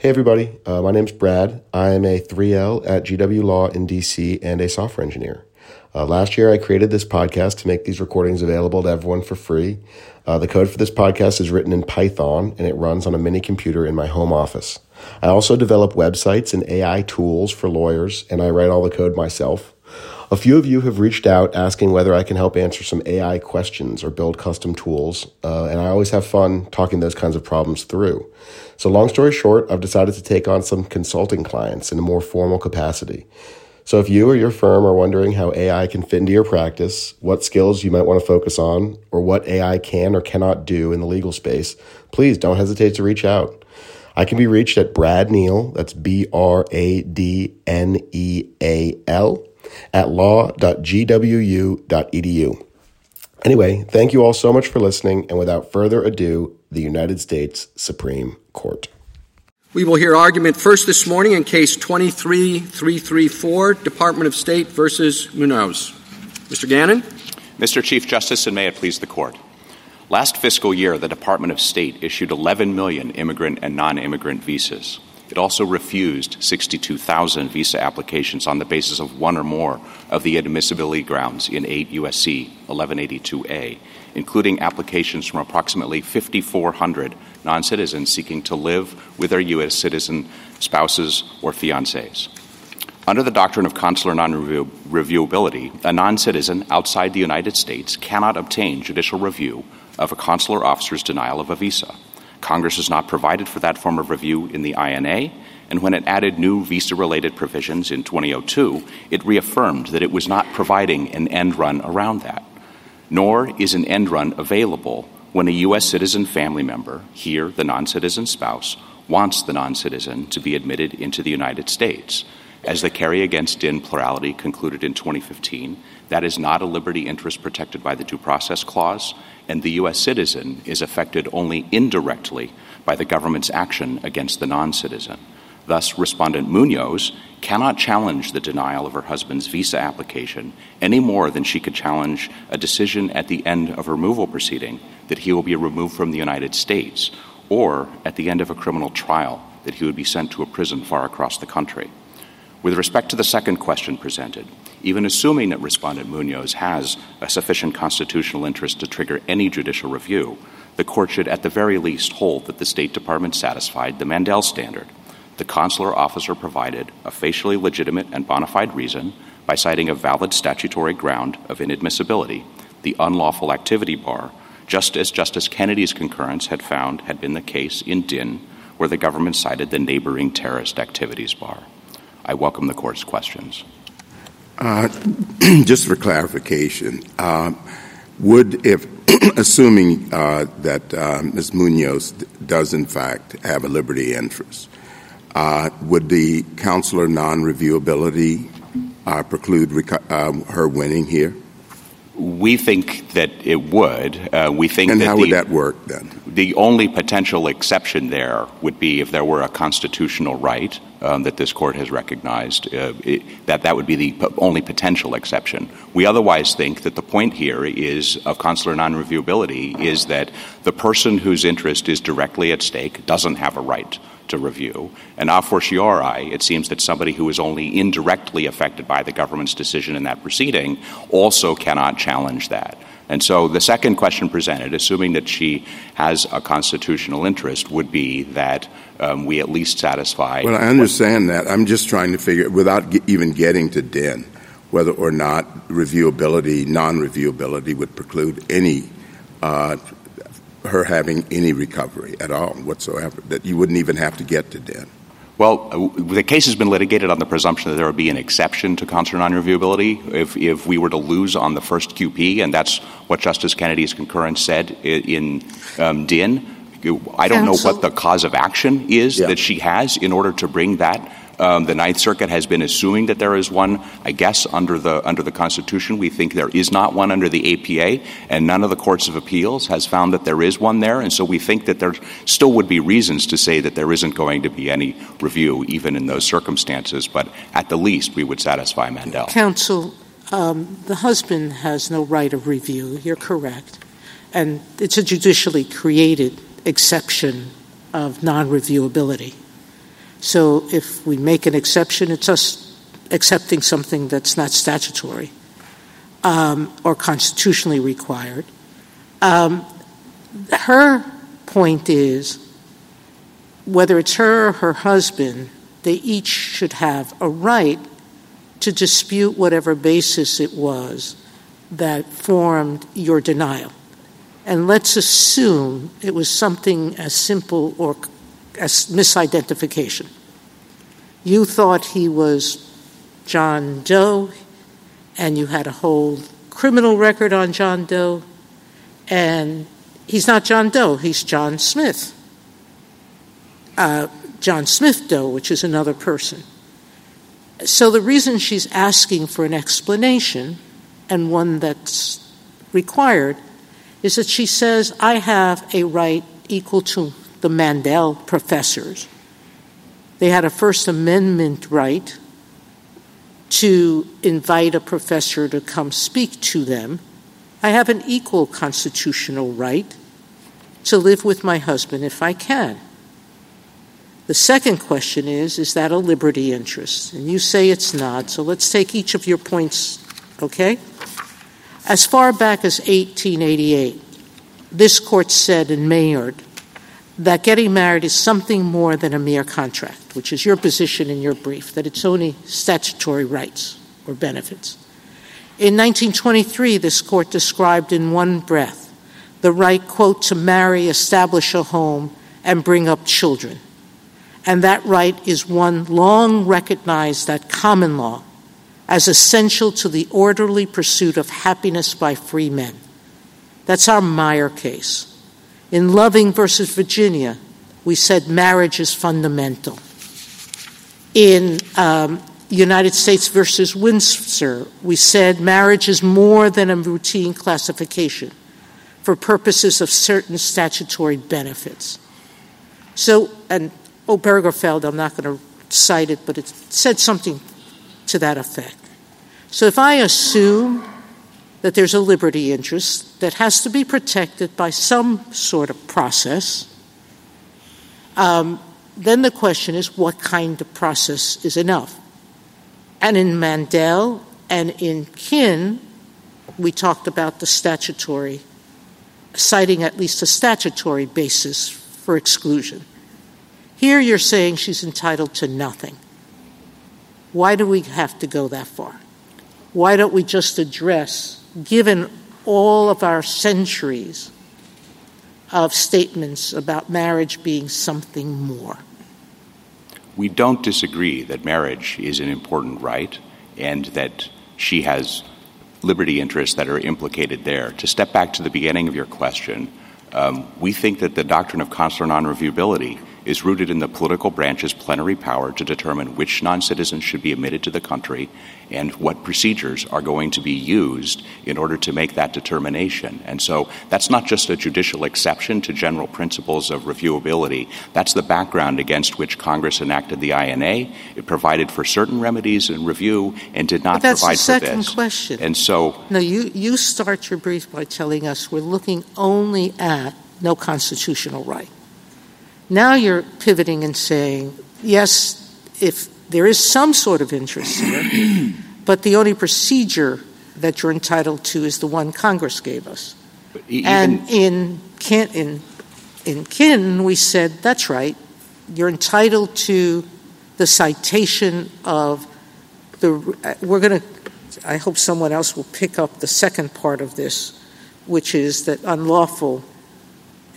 Hey, everybody. Uh, my name's Brad. I am a 3L at GW Law in DC and a software engineer. Uh, last year, I created this podcast to make these recordings available to everyone for free. Uh, the code for this podcast is written in Python and it runs on a mini computer in my home office. I also develop websites and AI tools for lawyers, and I write all the code myself. A few of you have reached out asking whether I can help answer some AI questions or build custom tools, uh, and I always have fun talking those kinds of problems through. So, long story short, I've decided to take on some consulting clients in a more formal capacity. So, if you or your firm are wondering how AI can fit into your practice, what skills you might want to focus on, or what AI can or cannot do in the legal space, please don't hesitate to reach out. I can be reached at Brad Neal, that's B R A D N E A L, at law.gwu.edu. Anyway, thank you all so much for listening, and without further ado, the United States Supreme Court. We will hear argument first this morning in case 23334, Department of State versus Munoz. Mr. Gannon? Mr. Chief Justice, and may it please the Court. Last fiscal year, the Department of State issued 11 million immigrant and non immigrant visas. It also refused 62,000 visa applications on the basis of one or more of the admissibility grounds in 8 USC 1182A, including applications from approximately 5,400 non citizens seeking to live with their U.S. citizen spouses or fiancés. Under the doctrine of consular non reviewability, a non citizen outside the United States cannot obtain judicial review of a consular officer's denial of a visa. Congress has not provided for that form of review in the INA, and when it added new visa related provisions in 2002, it reaffirmed that it was not providing an end run around that. Nor is an end run available when a U.S. citizen family member, here the non citizen spouse, wants the non citizen to be admitted into the United States. As the Kerry against Din plurality concluded in 2015, that is not a liberty interest protected by the Due Process Clause, and the U.S. citizen is affected only indirectly by the government's action against the non citizen. Thus, Respondent Munoz cannot challenge the denial of her husband's visa application any more than she could challenge a decision at the end of a removal proceeding that he will be removed from the United States, or at the end of a criminal trial that he would be sent to a prison far across the country. With respect to the second question presented, even assuming that Respondent Munoz has a sufficient constitutional interest to trigger any judicial review, the court should at the very least hold that the State Department satisfied the Mandel standard. The consular officer provided a facially legitimate and bona fide reason by citing a valid statutory ground of inadmissibility, the unlawful activity bar, just as Justice Kennedy's concurrence had found had been the case in Din, where the government cited the neighboring terrorist activities bar. I welcome the court's questions. Uh, just for clarification, uh, would if assuming uh, that uh, Ms. Munoz does in fact have a liberty interest, uh, would the consular non-reviewability uh, preclude reco- her winning here? We think that it would. Uh, we think and that how the, would that work then? The only potential exception there would be if there were a constitutional right um, that this court has recognized. Uh, it, that that would be the p- only potential exception. We otherwise think that the point here is of consular non-reviewability is that the person whose interest is directly at stake doesn't have a right to review. And a fortiori, it seems that somebody who is only indirectly affected by the government's decision in that proceeding also cannot challenge that. And so the second question presented, assuming that she has a constitutional interest, would be that um, we at least satisfy. Well, I understand that. I'm just trying to figure, without ge- even getting to Din, whether or not reviewability, non-reviewability would preclude any uh, her having any recovery at all whatsoever, that you wouldn't even have to get to Din. Well, uh, the case has been litigated on the presumption that there would be an exception to consular non-reviewability if, if we were to lose on the first QP, and that's what Justice Kennedy's concurrence said in, in um, Din. I don't Counsel. know what the cause of action is yeah. that she has in order to bring that um, the Ninth Circuit has been assuming that there is one. I guess under the under the Constitution, we think there is not one under the APA, and none of the courts of appeals has found that there is one there. And so we think that there still would be reasons to say that there isn't going to be any review, even in those circumstances. But at the least, we would satisfy Mandel. Counsel, um, the husband has no right of review. You're correct, and it's a judicially created exception of non-reviewability. So if we make an exception, it's us accepting something that's not statutory um, or constitutionally required. Um, her point is whether it's her or her husband, they each should have a right to dispute whatever basis it was that formed your denial. And let's assume it was something as simple or misidentification. You thought he was John Doe, and you had a whole criminal record on John Doe, and he's not John Doe, he's John Smith. Uh, John Smith Doe, which is another person. So the reason she's asking for an explanation, and one that's required, is that she says, I have a right equal to the Mandel professors. They had a First Amendment right to invite a professor to come speak to them. I have an equal constitutional right to live with my husband if I can. The second question is Is that a liberty interest? And you say it's not, so let's take each of your points, okay? As far back as 1888, this court said in Maynard that getting married is something more than a mere contract, which is your position in your brief, that it's only statutory rights or benefits. In 1923, this court described in one breath the right, quote, to marry, establish a home, and bring up children. And that right is one long recognized at common law as essential to the orderly pursuit of happiness by free men. That's our Meyer case. In Loving versus Virginia, we said marriage is fundamental. In um, United States versus Windsor, we said marriage is more than a routine classification for purposes of certain statutory benefits. So, and Obergefell, I'm not going to cite it, but it said something to that effect. So if I assume that there's a liberty interest that has to be protected by some sort of process, um, then the question is what kind of process is enough? And in Mandel and in Din, we talked about the statutory, citing at least a statutory basis for exclusion. Here you're saying she's entitled to nothing. Why do we have to go that far? Why don't we just address, given all of our centuries of statements about marriage being something more? We don't disagree that marriage is an important right and that she has liberty interests that are implicated there. To step back to the beginning of your question, um, we think that the doctrine of consular non-reviewability is rooted in the political branch's plenary power to determine which non-citizens should be admitted to the country and what procedures are going to be used in order to make that determination. And so that's not just a judicial exception to general principles of reviewability. That's the background against which Congress enacted the INA. It provided for certain remedies in review and did not but that's provide the second for this. question. And so No, you, you start your brief by telling us we're looking only at no constitutional right. Now you're pivoting and saying, yes, if there is some sort of interest here, but the only procedure that you're entitled to is the one Congress gave us. e- And in Din, in, in Din, we said, that's right, you're entitled to the citation of the, we're going to, I hope someone else will pick up the second part of this, which is that unlawful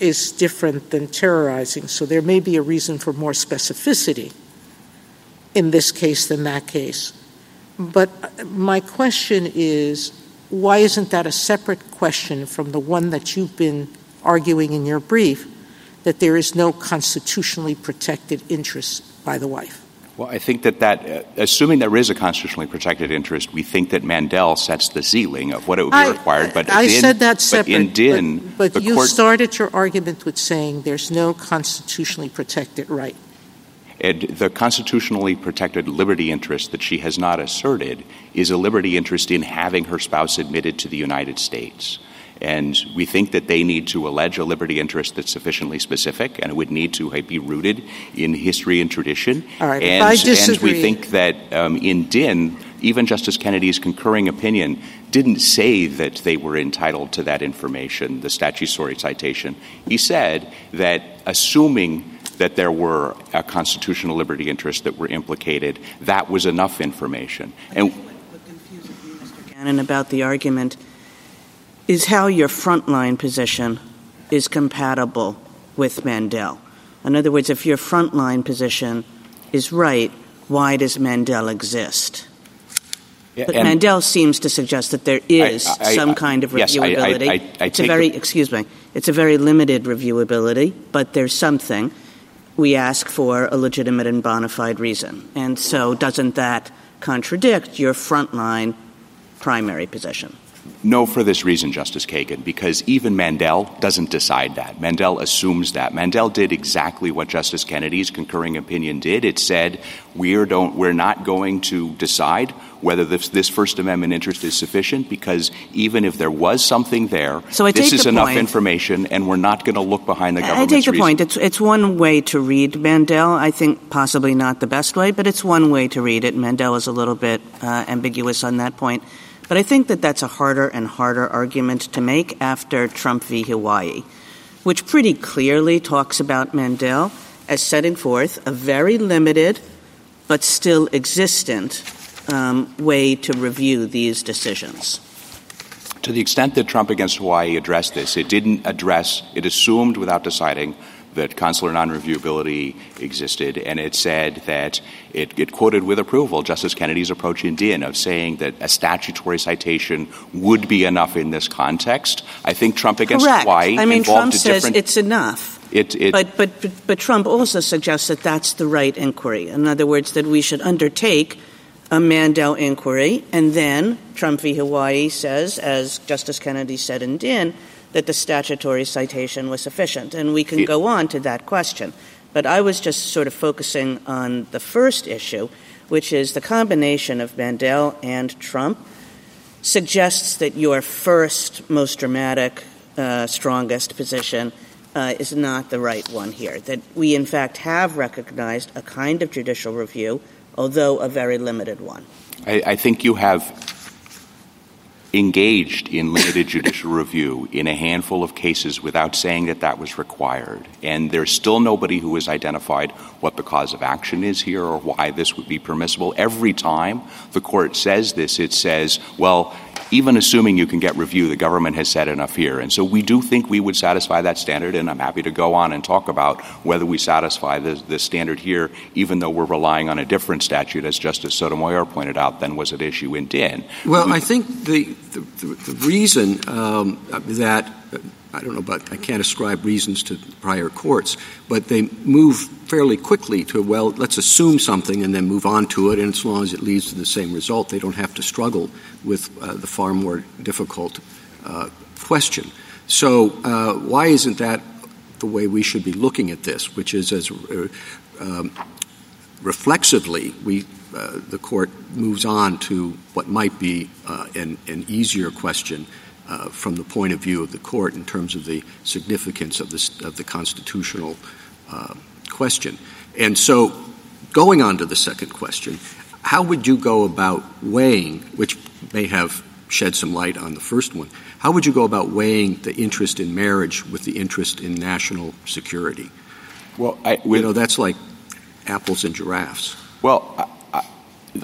is different than terrorizing. So there may be a reason for more specificity in this case than that case. But uh, my question is why isn't that a separate question from the one that you've been arguing in your brief that there is no constitutionally protected interest by the wife? Well, I think that that, uh, assuming there is a constitutionally protected interest, we think that Mandel sets the ceiling of what it would be I, required. But I in, said that but separate. in Din, but, but the you court, started your argument with saying there's no constitutionally protected right. and the constitutionally protected liberty interest that she has not asserted is a liberty interest in having her spouse admitted to the United States. And we think that they need to allege a liberty interest that's sufficiently specific, and it would need to be rooted in history and tradition. All right, and, I disagree. and we think that um, in Din, even Justice Kennedy's concurring opinion didn't say that they were entitled to that information, the statutory citation. He said that assuming that there were a constitutional liberty interest that were implicated, that was enough information. And what confuses me, Mr. Gannon, about the argument is how your frontline position is compatible with Mandel. In other words, if your frontline position is right, why does Mandel exist? But and- Mandel seems to suggest that there is I- I- some kind of yes, reviewability. I- I it's a very, the- excuse me, it's a very limited reviewability, but there's something. We ask for a legitimate and bona fide reason. And so doesn't that contradict your frontline primary position? No, for this reason, Justice Kagan, because even Mandel doesn't decide that. Mandel assumes that. Mandel did exactly what Justice Kennedy's concurring opinion did. It said we're don't we're not going to decide whether this, this First Amendment interest is sufficient because even if there was something there, So I this is enough point. information, and we're not going to look behind the I take the reason. point. It's, it's one way to read Mandel. I think possibly not the best way, but it's one way to read it. Mandel is a little bit uh, ambiguous on that point. But I think that that's a harder and harder argument to make after Trump v. Hawaii, which pretty clearly talks about Mandel as setting forth a very limited but still existent um, way to review these decisions. To the extent that Trump against Hawaii addressed this, it didn't address, it assumed without deciding that consular non-reviewability existed, and it said that it, it quoted with approval Justice Kennedy's approach in Din of saying that a statutory citation would be enough in this context. I think Trump against Correct. Hawaii I mean, involved Trump says it's enough. it, it, But, but, but, but Trump also suggests that that's the right inquiry. In other words, that we should undertake a Mandel inquiry, and then Trump v. Hawaii says, as Justice Kennedy said in Din, that the statutory citation was sufficient. And we can go on to that question. But I was just sort of focusing on the first issue, which is the combination of Mandel and Trump suggests that your first, most dramatic, uh, strongest position uh, is not the right one here. That we, in fact, have recognized a kind of judicial review, although a very limited one. I, I think you have engaged in limited judicial review in a handful of cases without saying that that was required. And there's still nobody who has identified what the cause of action is here or why this would be permissible. Every time the court says this, it says, well, even assuming you can get review, the government has said enough here. And so we do think we would satisfy that standard, and I'm happy to go on and talk about whether we satisfy the, the standard here, even though we're relying on a different statute, as Justice Sotomayor pointed out, than was at issue in Din. Well, I think the, the, the, the reason um, that, I don't know, but I can't ascribe reasons to prior courts, but they move fairly quickly to, well, let's assume something and then move on to it, and as long as it leads to the same result, they don't have to struggle with uh, the far more difficult uh, question. So, uh, why isn't that the way we should be looking at this, which is as uh, um, reflexively we uh, the court moves on to what might be uh, an, an easier question uh, from the point of view of the court in terms of the significance of, this, of the constitutional uh, question. And so, going on to the second question, how would you go about weighing, which may have shed some light on the first one, how would you go about weighing the interest in marriage with the interest in national security? Well, I, You know, that's like apples and giraffes. Well, I,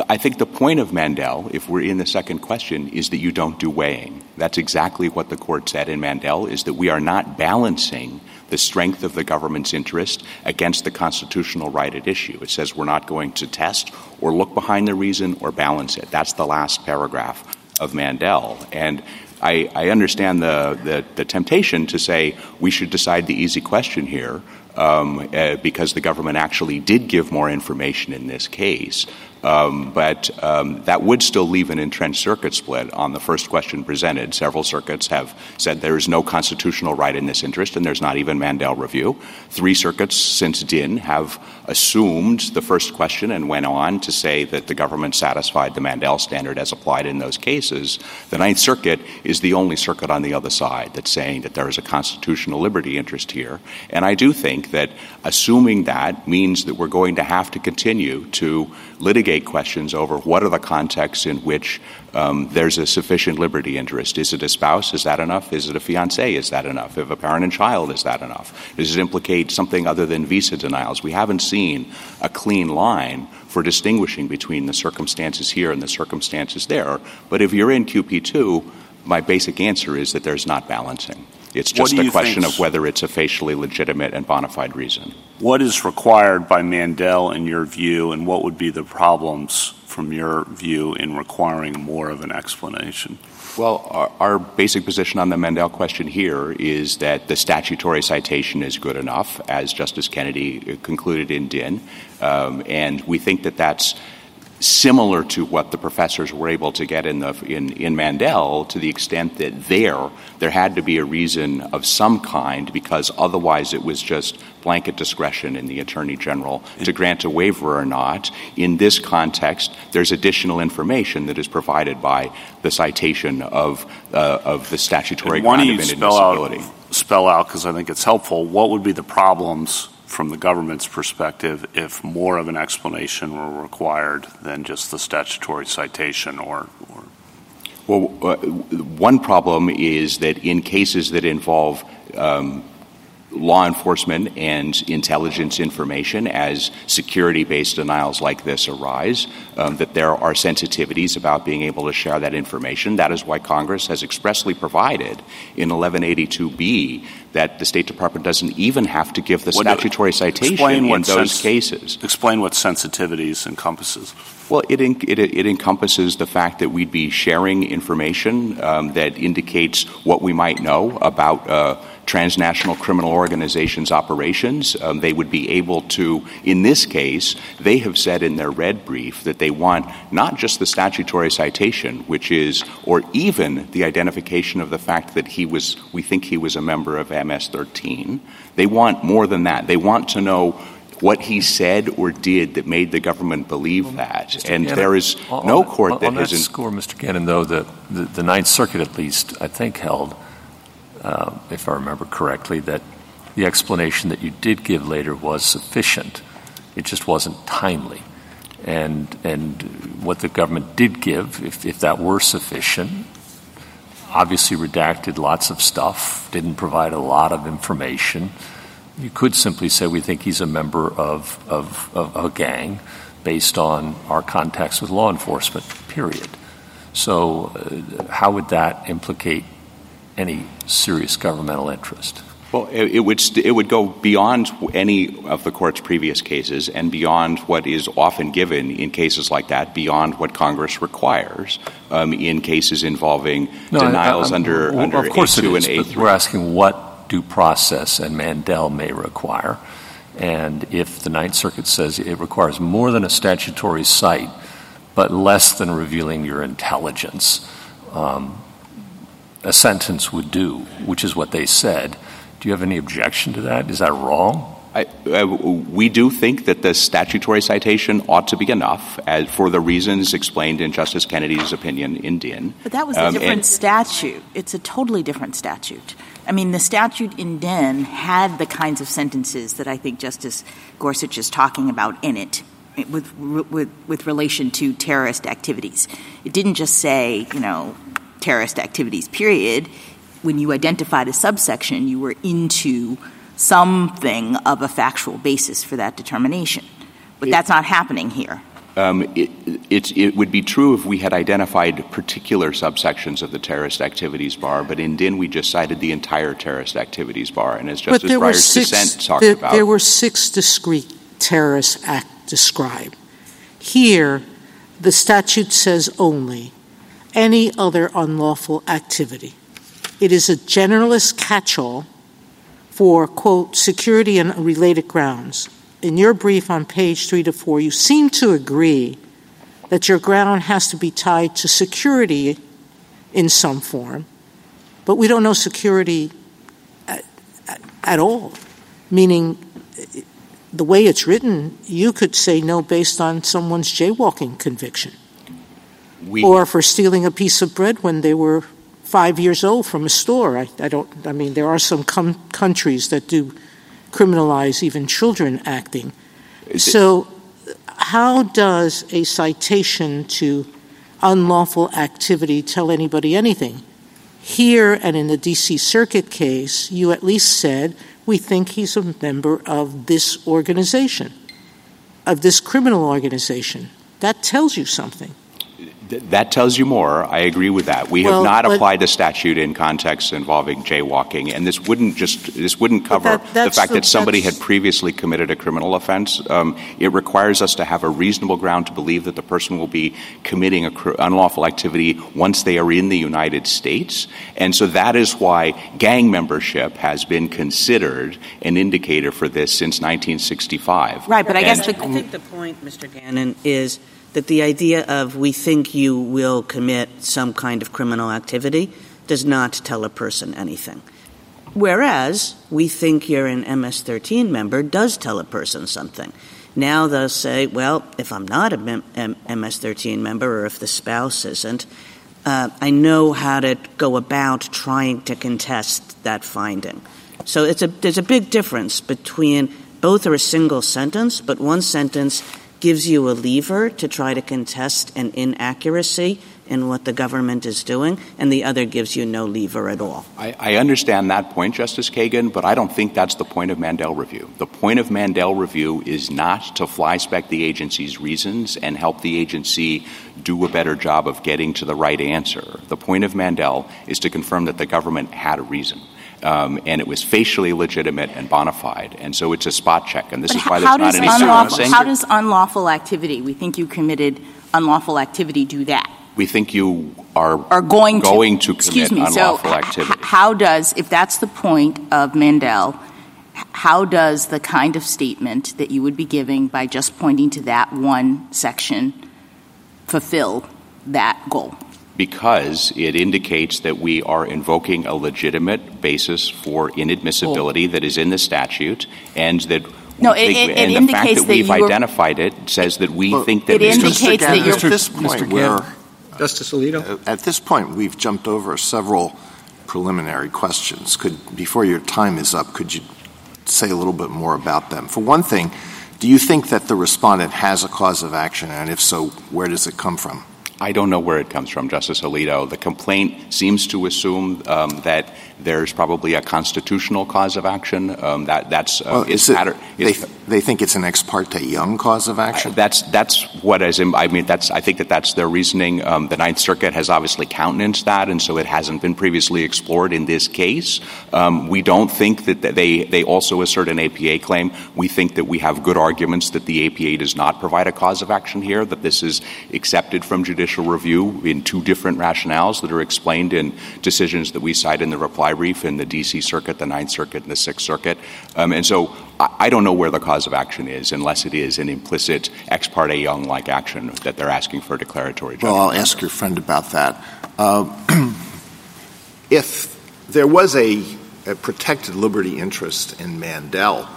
I, think the point of Mandel, if we're in the second question, is that you don't do weighing. That's exactly what the court said in Mandel, is that we are not balancing the strength of the government's interest against the constitutional right at issue. It says we're not going to test or look behind the reason or balance it. That's the last paragraph of Mandel. And I, I understand the, the, the temptation to say we should decide the easy question here um, uh, because the government actually did give more information in this case. Um, but um, that would still leave an entrenched circuit split on the first question presented. Several circuits have said there is no constitutional right in this interest, and there's not even Mandel review. Three circuits since Din have assumed the first question and went on to say that the government satisfied the Mandel standard as applied in those cases. The Ninth Circuit is the only circuit on the other side that's saying that there is a constitutional liberty interest here. And I do think that assuming that means that we're going to have to continue to litigate questions over what are the contexts in which um, there's a sufficient liberty interest. Is it a spouse? Is that enough? Is it a fiance? Is that enough? If a parent and child, is that enough? Does it implicate something other than visa denials? We haven't seen a clean line for distinguishing between the circumstances here and the circumstances there. But if you're in QP2, my basic answer is that there's not balancing. It's just a question of whether it's a facially legitimate and bona fide reason. What is required by Mandel in your view, and what would be the problems from your view in requiring more of an explanation? Well, our, our, basic position on the Mandel question here is that the statutory citation is good enough, as Justice Kennedy concluded in Din, um, and we think that that's similar to what the professors were able to get in, the, in, in Mandel to the extent that there, there had to be a reason of some kind because otherwise it was just blanket discretion in the Attorney General to grant a waiver or not. In this context, there's additional information that is provided by the citation of, uh, of the statutory ground of inadmissibility. Spell out, spell out, because I think it's helpful, what would be the problems from the government's perspective if more of an explanation were required than just the statutory citation or, or? Well, uh, one problem is that in cases that involve um, law enforcement and intelligence information as security based denials like this arise, um, that there are sensitivities about being able to share that information. That is why Congress has expressly provided in 1182B that the State Department doesn't even have to give the what statutory citation in those sens- cases. Explain what sensitivities encompasses. Well, it, in, it, it, encompasses the fact that we'd be sharing information um, that indicates what we might know about uh, transnational criminal organizations' operations. Um, they would be able to, in this case, they have said in their red brief that they want not just the statutory citation, which is, or even the identification of the fact that he was, we think he was a member of MS 13. They want more than that. They want to know what he said or did that made the government believe well, that. Mr. and Gannon, there is no court on, that on has. that score, Mr. Gannon, though, the, the, the Ninth Circuit at least, I think, held if I remember correctly, that the explanation that you did give later was sufficient. It just wasn't timely. And, and what the government did give, if, if that were sufficient, obviously redacted lots of stuff, didn't provide a lot of information. You could simply say we think he's a member of a gang based on our contacts with law enforcement, period. So, uh, how would that implicate any serious governmental interest? Well, it, it would st- it would go beyond any of the court's previous cases and beyond what is often given in cases like that, beyond what Congress requires um, in cases involving no, denials I, under well, under of course A2 and A3. We're asking what due process and Mandel may require, and if the Ninth Circuit says it requires more than a statutory cite, but less than revealing your intelligence. Um, a sentence would do, which is what they said. Do you have any objection to that? Is that wrong? I, uh, we do think that the statutory citation ought to be enough as, for the reasons explained in Justice Kennedy's opinion in Din. But that was a um, different statute. It's a totally different statute. I mean, the statute in Din had the kinds of sentences that I think Justice Gorsuch is talking about in it. With, with, with relation to terrorist activities. It didn't just say, you know, terrorist activities, period, when you identified a subsection, you were into something of a factual basis for that determination. But it, that's not happening here. Um, it, it, it, would be true if we had identified particular subsections of the terrorist activities bar, but in Din we just cited the entire terrorist activities bar. And as Justice Breyer's six, dissent talked there, about. There were six discrete terrorist acts described. Here, the statute says only any other unlawful activity. It is a generalist catch all for, quote, security and related grounds. In your brief on page three to four, you seem to agree that your ground has to be tied to security in some form, but we don't know security at, at all, meaning the way it's written, you could say no based on someone's jaywalking conviction. We, or for stealing a piece of bread when they were five years old from a store. I, I don't. I mean, there are some com- countries that do criminalize even children acting. So, how does a citation to unlawful activity tell anybody anything? Here and in the DC Circuit case, you at least said we think he's a member of this organization, of this criminal organization. That tells you something. That tells you more. I agree with that. We Well, have not applied the statute in contexts involving jaywalking, and this wouldn't just this wouldn't cover that- the fact the- that somebody had previously committed a criminal offense. Um, it requires us to have a reasonable ground to believe that the person will be committing a cr- unlawful activity once they are in the United States, and so that is why gang membership has been considered an indicator for this since 1965. Right, but I guess And- the I think the point, Mr. Gannon, is that the idea of we think you will commit some kind of criminal activity does not tell a person anything. Whereas we think you're an MS-13 member does tell a person something. Now they'll say, well, if I'm not a mem- M- MS-13 member or if the spouse isn't, uh, I know how to go about trying to contest that finding. So it's a, there's a big difference between both are a single sentence, but one sentence gives you a lever to try to contest an inaccuracy in what the government is doing, and the other gives you no lever at all. I, I understand that point, Justice Kagan, but I don't think that's the point of Mandel review. The point of Mandel review is not to fly spec the agency's reasons and help the agency do a better job of getting to the right answer. The point of Mandel is to confirm that the government had a reason. Um, and it was facially legitimate and bona fide, and so it's a spot check, and this is why there's not any sentencing. how does unlawful activity, we think you committed unlawful activity, do that? we think you are, Are going to going to excuse commit unlawful activity. how does, if that's the point of Mandel, how does the kind of statement that you would be giving by just pointing to that one section fulfill that goal? Because it indicates that we are invoking a legitimate basis for inadmissibility that is in the statute, and that No, we it- think- it- it and the fact indicates that that we've you were- identified it says that we Well, think that it Mr. indicates that you're- At this point, Mr. we're, uh, Justice Alito? Uh, at this point, we've jumped over several preliminary questions. Could, before your time is up, could you say a little bit more about them? For one thing, do you think that the respondent has a cause of action, and if so, where does it come from? I don't know where it comes from, Justice Alito. The complaint seems to assume um, that there's probably a constitutional cause of action. Um, that that's uh, Well, is is it- matter. they, is- they think it's an ex parte Young cause of action? That's that's what is. I mean, that's. I think that that's their reasoning. Um, the Ninth Circuit has obviously countenanced that, and so it hasn't been previously explored in this case. Um, we don't think that they they also assert an APA claim. We think that we have good arguments that the APA does not provide a cause of action here. That this is accepted from judicial review in two different rationales that are explained in decisions that we cite in the reply brief in the D.C. Circuit, the Ninth Circuit, and the Sixth Circuit. Um, and so I, don't know where the cause of action is unless it is an implicit ex parte Young like action that they're asking for a declaratory judgment. Well, I'll ask your friend about that. Uh, if there was a, a protected liberty interest in Mandel,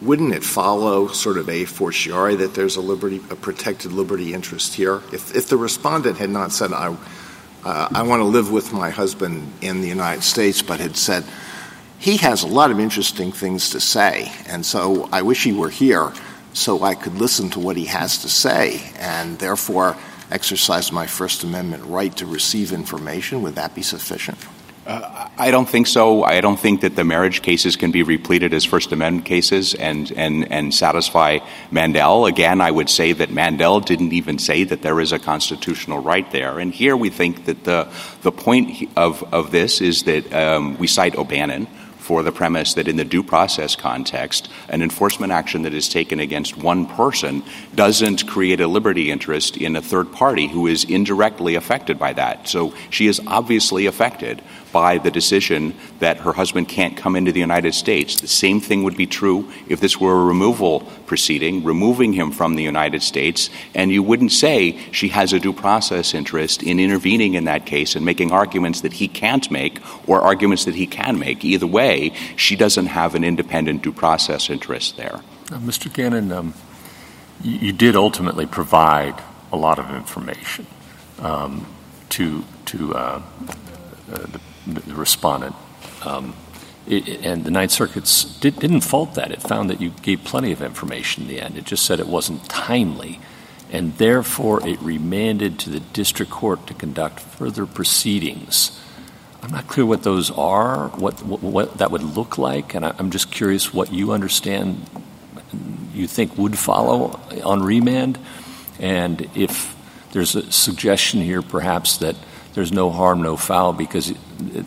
wouldn't it follow sort of a fortiori that there's a liberty, a protected liberty interest here? If, if the respondent had not said, I, uh, I want to live with my husband in the United States, but had said, he has a lot of interesting things to say, and so I wish he were here so I could listen to what he has to say, and therefore exercise my First Amendment right to receive information, would that be sufficient? I don't think so. I don't think that the marriage cases can be repleted as First Amendment cases and, and, and satisfy Mandel. Again, I would say that Mandel didn't even say that there is a constitutional right there. And here we think that the, the point of, of this is that um, we cite O'Bannon for the premise that in the due process context, an enforcement action that is taken against one person doesn't create a liberty interest in a third party who is indirectly affected by that. So she is obviously affected by the decision that her husband can't come into the United States. The same thing would be true if this were a removal proceeding, removing him from the United States, and you wouldn't say she has a due process interest in intervening in that case and making arguments that he can't make or arguments that he can make. Either way, she doesn't have an independent due process interest there. Uh, Mr. Gannon, um, you, you, did ultimately provide a lot of information um, to to uh, uh, the the respondent. Um, it, and the Ninth Circuit did, didn't fault that. It found that you gave plenty of information in the end. It just said it wasn't timely, and therefore it remanded to the district court to conduct further proceedings. I'm not clear what those are, what, what, what that would look like, and I, I'm just curious what you understand you think would follow on remand, and if there's a suggestion here perhaps that there's no harm, no foul, because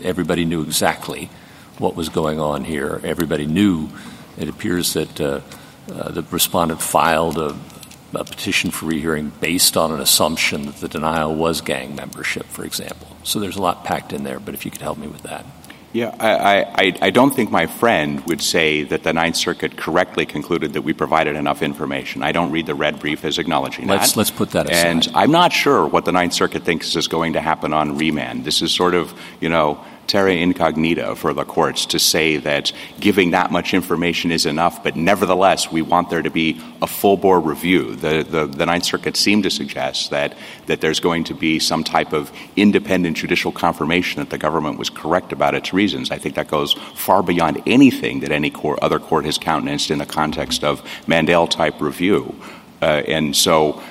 everybody knew exactly what was going on here. Everybody knew. It appears that uh, uh, the respondent filed a, a, petition for rehearing based on an assumption that the denial was gang membership, for example. So there's a lot packed in there, but if you could help me with that. Yeah, I, I, I, don't think my friend would say that the Ninth Circuit correctly concluded that we provided enough information. I don't read the red brief as acknowledging let's, that. Let's put that aside. And I'm not sure what the Ninth Circuit thinks is going to happen on remand. This is sort of, you know, terra incognita for the courts to say that giving that much information is enough, but nevertheless, we want there to be a full bore review. The, the, the Ninth Circuit seemed to suggest that, that there's going to be some type of independent judicial confirmation that the government was correct about its reasons. I think that goes far beyond anything that any court, other court has countenanced in the context of Mandel type review. Uh, and so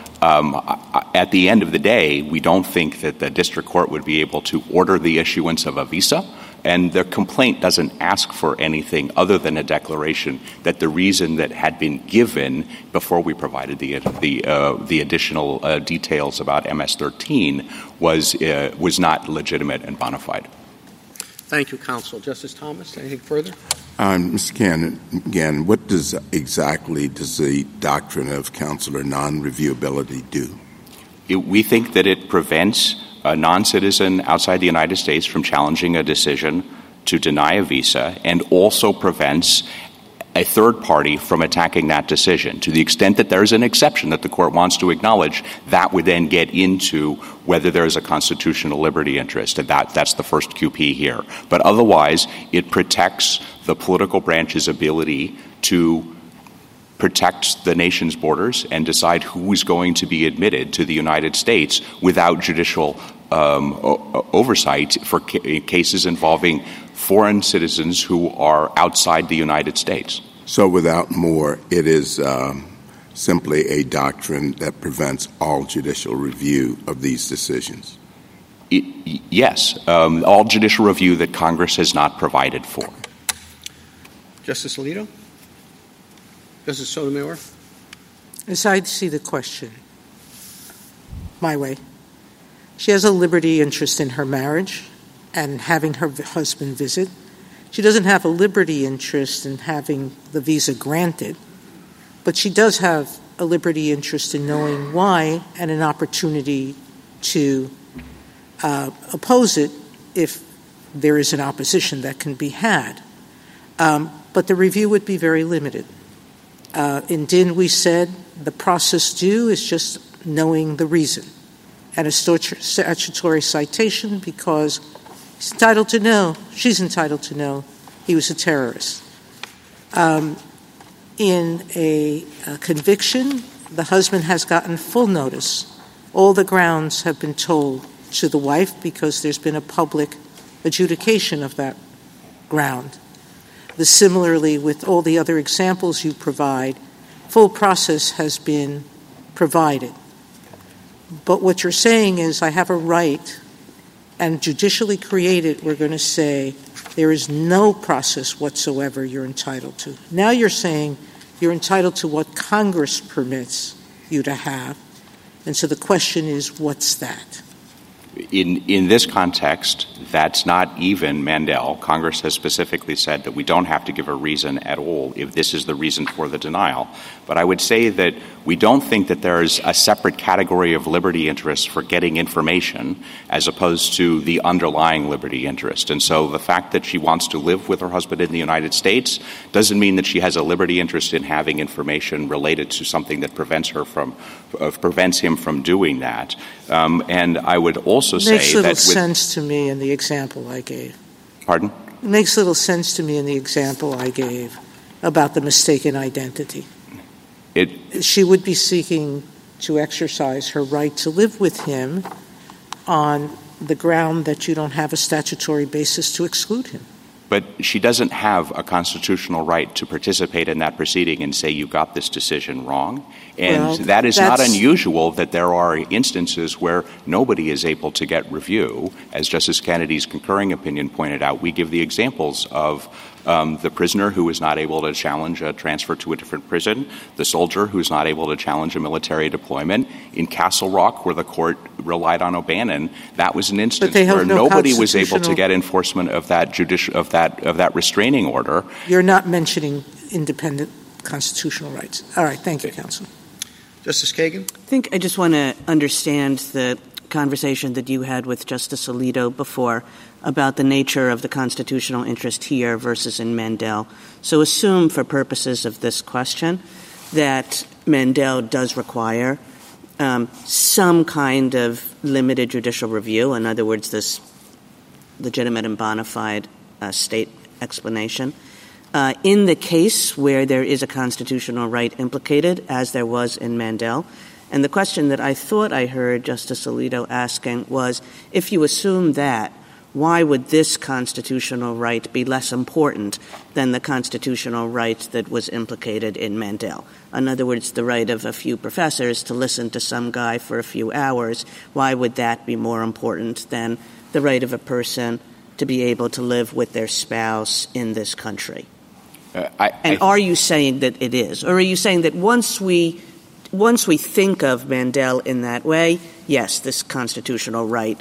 at the end of the day, we don't think that the district court would be able to order the issuance of a visa. And the complaint doesn't ask for anything other than a declaration that the reason that had been given before we provided the the, uh, the additional uh, details about MS-13 was uh, was not legitimate and bona fide. Thank you, counsel. Justice Thomas, anything further? Um, Mr. Gannon, again, what does exactly does the doctrine of consular non-reviewability do? It, we think that it prevents a non-citizen outside the United States from challenging a decision to deny a visa and also prevents a third party from attacking that decision. To the extent that there is an exception that the court wants to acknowledge, that would then get into whether there is a constitutional liberty interest. And that, that's the first QP here. But otherwise, it protects the political branch's ability to protect the nation's borders and decide who is going to be admitted to the United States without judicial um, o- oversight for ca- cases involving foreign citizens who are outside the United States. So, without more, it is um, simply a doctrine that prevents all judicial review of these decisions. It, yes, um, all judicial review that Congress has not provided for. Justice Alito? Justice Sotomayor? As I see the question, my way, she has a liberty interest in her marriage and having her husband visit. She doesn't have a liberty interest in having the visa granted, but she does have a liberty interest in knowing why and an opportunity to uh, oppose it if there is an opposition that can be had. Um, but the review would be very limited. Uh, in Din, we said the process due is just knowing the reason and a statutory citation because entitled to know, she's entitled to know he was a terrorist. Um, in a, a conviction, the husband has gotten full notice. All the grounds have been told to the wife because there's been a public adjudication of that ground. The, similarly, with all the other examples you provide, full process has been provided. But what you're saying is, I have a right, and judicially created, we're going to say there is no process whatsoever you're entitled to. Now you're saying you're entitled to what Congress permits you to have. And so the question is, what's that? In, in this context, that's not even Mandel. Congress has specifically said that we don't have to give a reason at all if this is the reason for the denial. But I would say that we don't think that there's a separate category of liberty interest for getting information as opposed to the underlying liberty interest. And so the fact that she wants to live with her husband in the United States doesn't mean that she has a liberty interest in having information related to something that prevents her from uh, prevents him from doing that. Um, and I would also say makes little sense to me in the example I gave. pardon. It makes little sense to me in the example I gave about the mistaken identity. It, She would be seeking to exercise her right to live with him on the ground that you don't have a statutory basis to exclude him. But she doesn't have a constitutional right to participate in that proceeding and say you got this decision wrong. And Well, that is not unusual that there are instances where nobody is able to get review. As Justice Kennedy's concurring opinion pointed out, we give the examples of um, the prisoner who is not able to challenge a transfer to a different prison, the soldier who is not able to challenge a military deployment. In Castle Rock, where the court relied on O'Bannon, that was an instance where no nobody was able to get enforcement of that judicial of that of that restraining order. You're not mentioning independent constitutional rights. All right, thank you, counsel. Justice Kagan? I think I just want to understand the conversation that you had with Justice Alito before about the nature of the constitutional interest here versus in Mandel. So assume for purposes of this question that Mandel does require um, some kind of limited judicial review. In other words, this legitimate and bona fide uh, state explanation. Uh, in the case where there is a constitutional right implicated, as there was in Mandel, and the question that I thought I heard Justice Alito asking was if you assume that, why would this constitutional right be less important than the constitutional right that was implicated in Mandel? In other words, the right of a few professors to listen to some guy for a few hours, why would that be more important than the right of a person to be able to live with their spouse in this country? Uh, I, And I- are you saying that it is? Or are you saying that once we once we think of Mandel in that way, yes, this constitutional right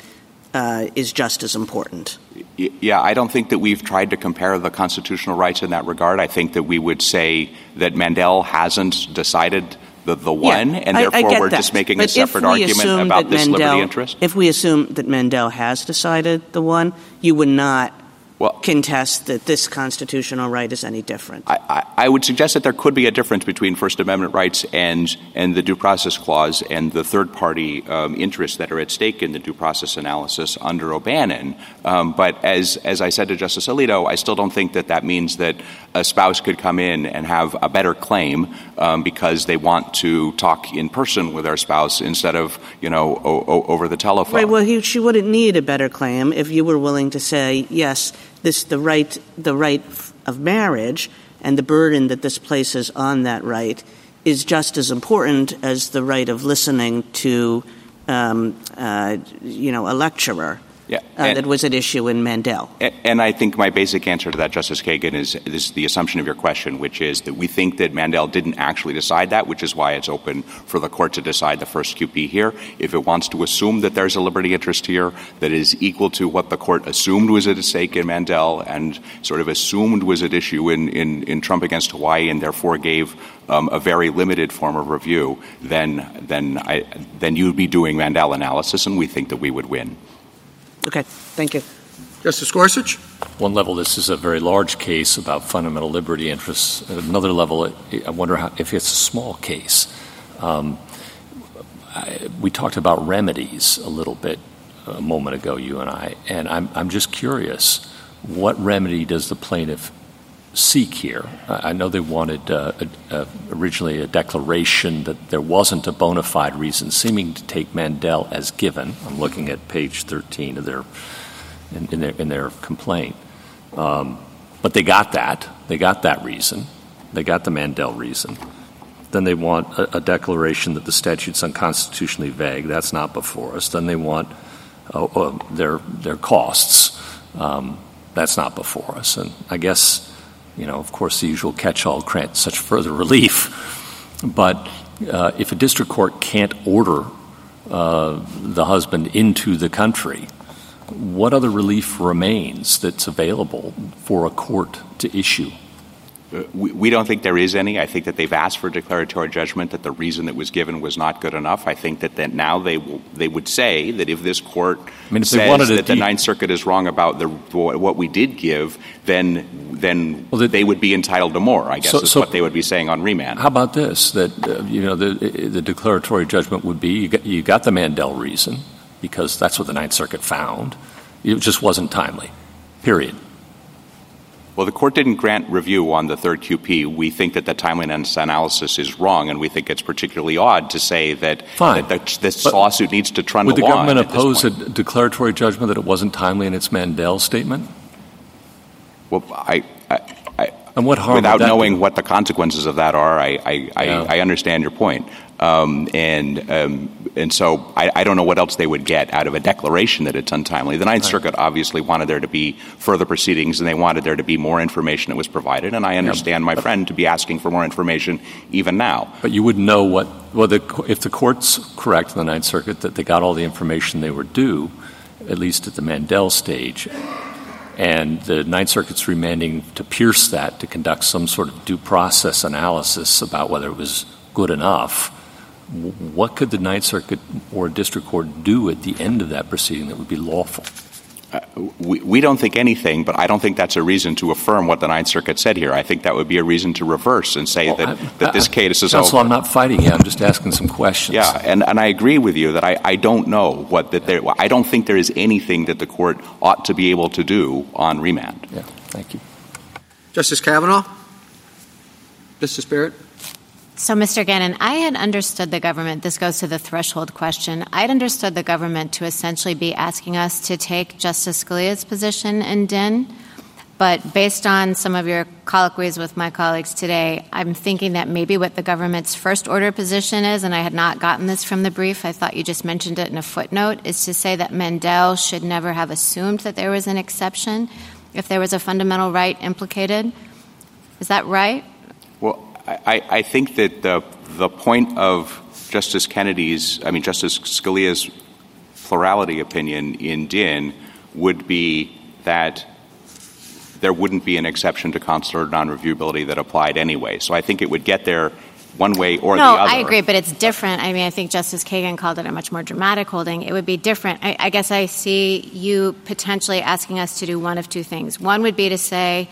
Uh, is just as important? Yeah, I don't think that we've tried to compare the constitutional rights in that regard. I think that we would say that Mandel hasn't decided the, the one, and therefore we're just making a separate argument about this Mandel, liberty interest. If we assume that Mandel has decided the one, you would not Well- contest that this constitutional right is any different. I, I, I would suggest that there could be a difference between First Amendment rights and and the Due Process Clause and the third party um, interests that are at stake in the due process analysis under O'Bannon. Um, but as as I said to Justice Alito, I still don't think that that means that a spouse could come in and have a better claim um, because they want to talk in person with their spouse instead of you know o- o- over the telephone. Right. Well, he, she wouldn't need a better claim if you were willing to say, yes, this the right the right of marriage and the burden that this places on that right is just as important as the right of listening to, um, uh, you know, a lecturer. Yeah, uh, and- that was at issue in Mandel. And I think my basic answer to that, Justice Kagan, is, is the assumption of your question, which is that we think that Mandel didn't actually decide that, which is why it's open for the court to decide the first QP here. If it wants to assume that there's a liberty interest here that is equal to what the court assumed was at stake in Mandel and sort of assumed was at issue in, in, in Trump against Hawaii and therefore gave um, a very limited form of review, then, then, I, then you'd be doing Mandel analysis, and we think that we would win. Okay. Thank you. Justice Gorsuch? One level, this is a very large case about fundamental liberty interests. At another level, I wonder how, if it's a small case. Um, I, we talked about remedies a little bit a moment ago, you and I, and I'm, I'm just curious what remedy does the plaintiff seek here? I know they wanted uh, originally a declaration that there wasn't a bona fide reason, seeming to take Mandel as given. I'm looking at page 13 of their in, in their in their complaint. Um, but they got that. They got that reason. They got the Mandel reason. Then they want a, a declaration that the statute's unconstitutionally vague. That's not before us. Then they want uh, uh, their their costs. Um, that's not before us. And I guess you know, of course, the usual catch-all grant such further relief. But uh, if a district court can't order uh, the husband into the country, what other relief remains that's available for a court to issue? We, we, don't think there is any. I think that they've asked for a declaratory judgment that the reason that was given was not good enough. I think that, that now they will, they would say that if this court I mean, says that the Ninth Circuit is wrong about the, what we did give, then then well, the, they would be entitled to more. I guess so, is so what they would be saying on remand. How about this? That uh, you know the the declaratory judgment would be you got, you got the Mandel reason because that's what the Ninth Circuit found. It just wasn't timely. Period. Well, the court didn't grant review on the third QP. We think that the timeliness analysis is wrong, and we think it's particularly odd to say that, Fine. that this but lawsuit needs to trundle Would the government oppose a declaratory judgment that it wasn't timely in its Mandel statement? Well, I, I, I and what harm without knowing do? what the consequences of that are, I, I, yeah. I, I understand your point. Um, and um, and so I, I, don't know what else they would get out of a declaration that it's untimely. The Ninth right. Circuit obviously wanted there to be further proceedings, and they wanted there to be more information that was provided. And I understand yeah, my friend to be asking for more information even now. But you wouldn't know what. Well, the, if the court's correct in the Ninth Circuit that they got all the information they were due, at least at the Mandel stage, and the Ninth Circuit's remanding to pierce that to conduct some sort of due process analysis about whether it was good enough what could the Ninth Circuit or district court do at the end of that proceeding that would be lawful? Uh, we, we, don't think anything, but I don't think that's a reason to affirm what the Ninth Circuit said here. I think that would be a reason to reverse and say well, that, I, that this I, case is Counsel, over. I'm not fighting you. I'm just asking some questions. Yeah, and, and I agree with you that I, I don't know what that there. I don't think there is anything that the court ought to be able to do on remand. Yeah, thank you, Justice Kavanaugh. Justice Barrett. So, Mr. Gannon, I had understood the government, this goes to the threshold question. I'd understood the government to essentially be asking us to take Justice Scalia's position in Din. But based on some of your colloquies with my colleagues today, I'm thinking that maybe what the government's first order position is, and I had not gotten this from the brief, I thought you just mentioned it in a footnote, is to say that Mandel should never have assumed that there was an exception if there was a fundamental right implicated. Is that right? I, I think that the, the point of Justice Kennedy's, I mean, Justice Scalia's plurality opinion in Din would be that there wouldn't be an exception to consular non-reviewability that applied anyway. So I think it would get there one way or no, the other. No, I agree, but it's different. I mean, I think Justice Kagan called it a much more dramatic holding. It would be different. I, I guess I see you potentially asking us to do one of two things. One would be to say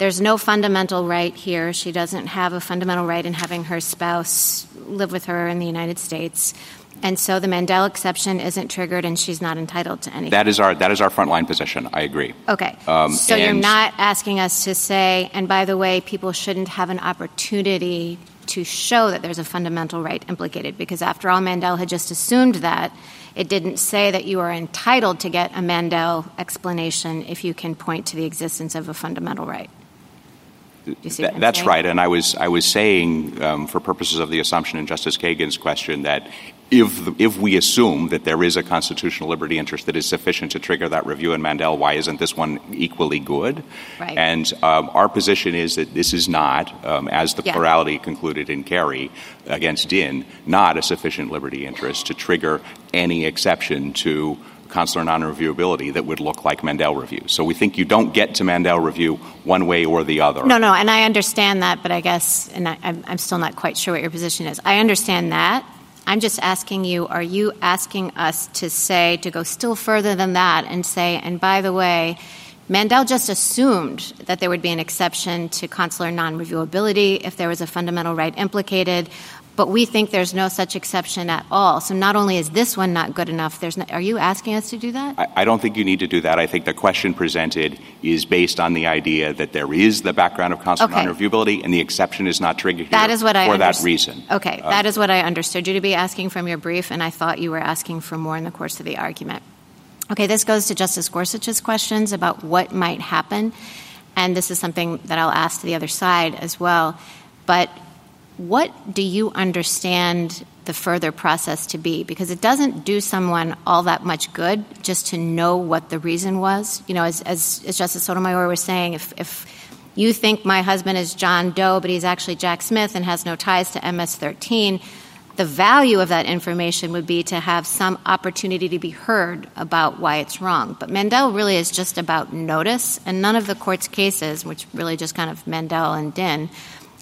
there's no fundamental right here. She doesn't have a fundamental right in having her spouse live with her in the United States. And so the Mandel exception isn't triggered and she's not entitled to anything. That is our that is our frontline position. I agree. Okay. Um, so you're not asking us to say, and by the way, people shouldn't have an opportunity to show that there's a fundamental right implicated because after all Mandel had just assumed that it didn't say that you are entitled to get a Mandel explanation if you can point to the existence of a fundamental right. Th- that's right, and I was I was saying um, for purposes of the assumption in Justice Kagan's question that if the, if we assume that there is a constitutional liberty interest that is sufficient to trigger that review in Mandel, why isn't this one equally good? Right. And um, our position is that this is not, um, as the yeah. plurality concluded in Kerry against Din, not a sufficient liberty interest to trigger any exception to consular non-reviewability that would look like Mandel review. So we think you don't get to Mandel review one way or the other. No, no, and I understand that, but I guess, and I, I'm still not quite sure what your position is. I understand that. I'm just asking you, are you asking us to say, to go still further than that and say, and by the way, Mandel just assumed that there would be an exception to consular non-reviewability if there was a fundamental right implicated but we think there's no such exception at all. So not only is this one not good enough, there's are you asking us to do that? I, I, don't think you need to do that. I think the question presented is based on the idea that there is the background of consular okay. non-reviewability and the exception is not triggered that is what I for underst- that reason. Okay, um, that is what I understood you to be asking from your brief, and I thought you were asking for more in the course of the argument. Okay, this goes to Justice Gorsuch's questions about what might happen, and this is something that I'll ask to the other side as well. But what do you understand the further process to be? Because it doesn't do someone all that much good just to know what the reason was. You know, as, as, as Justice Sotomayor was saying, if, if you think my husband is John Doe, but he's actually Jack Smith and has no ties to MS 13, the value of that information would be to have some opportunity to be heard about why it's wrong. But Mandel really is just about notice, and none of the court's cases, which really just kind of Mandel and Din,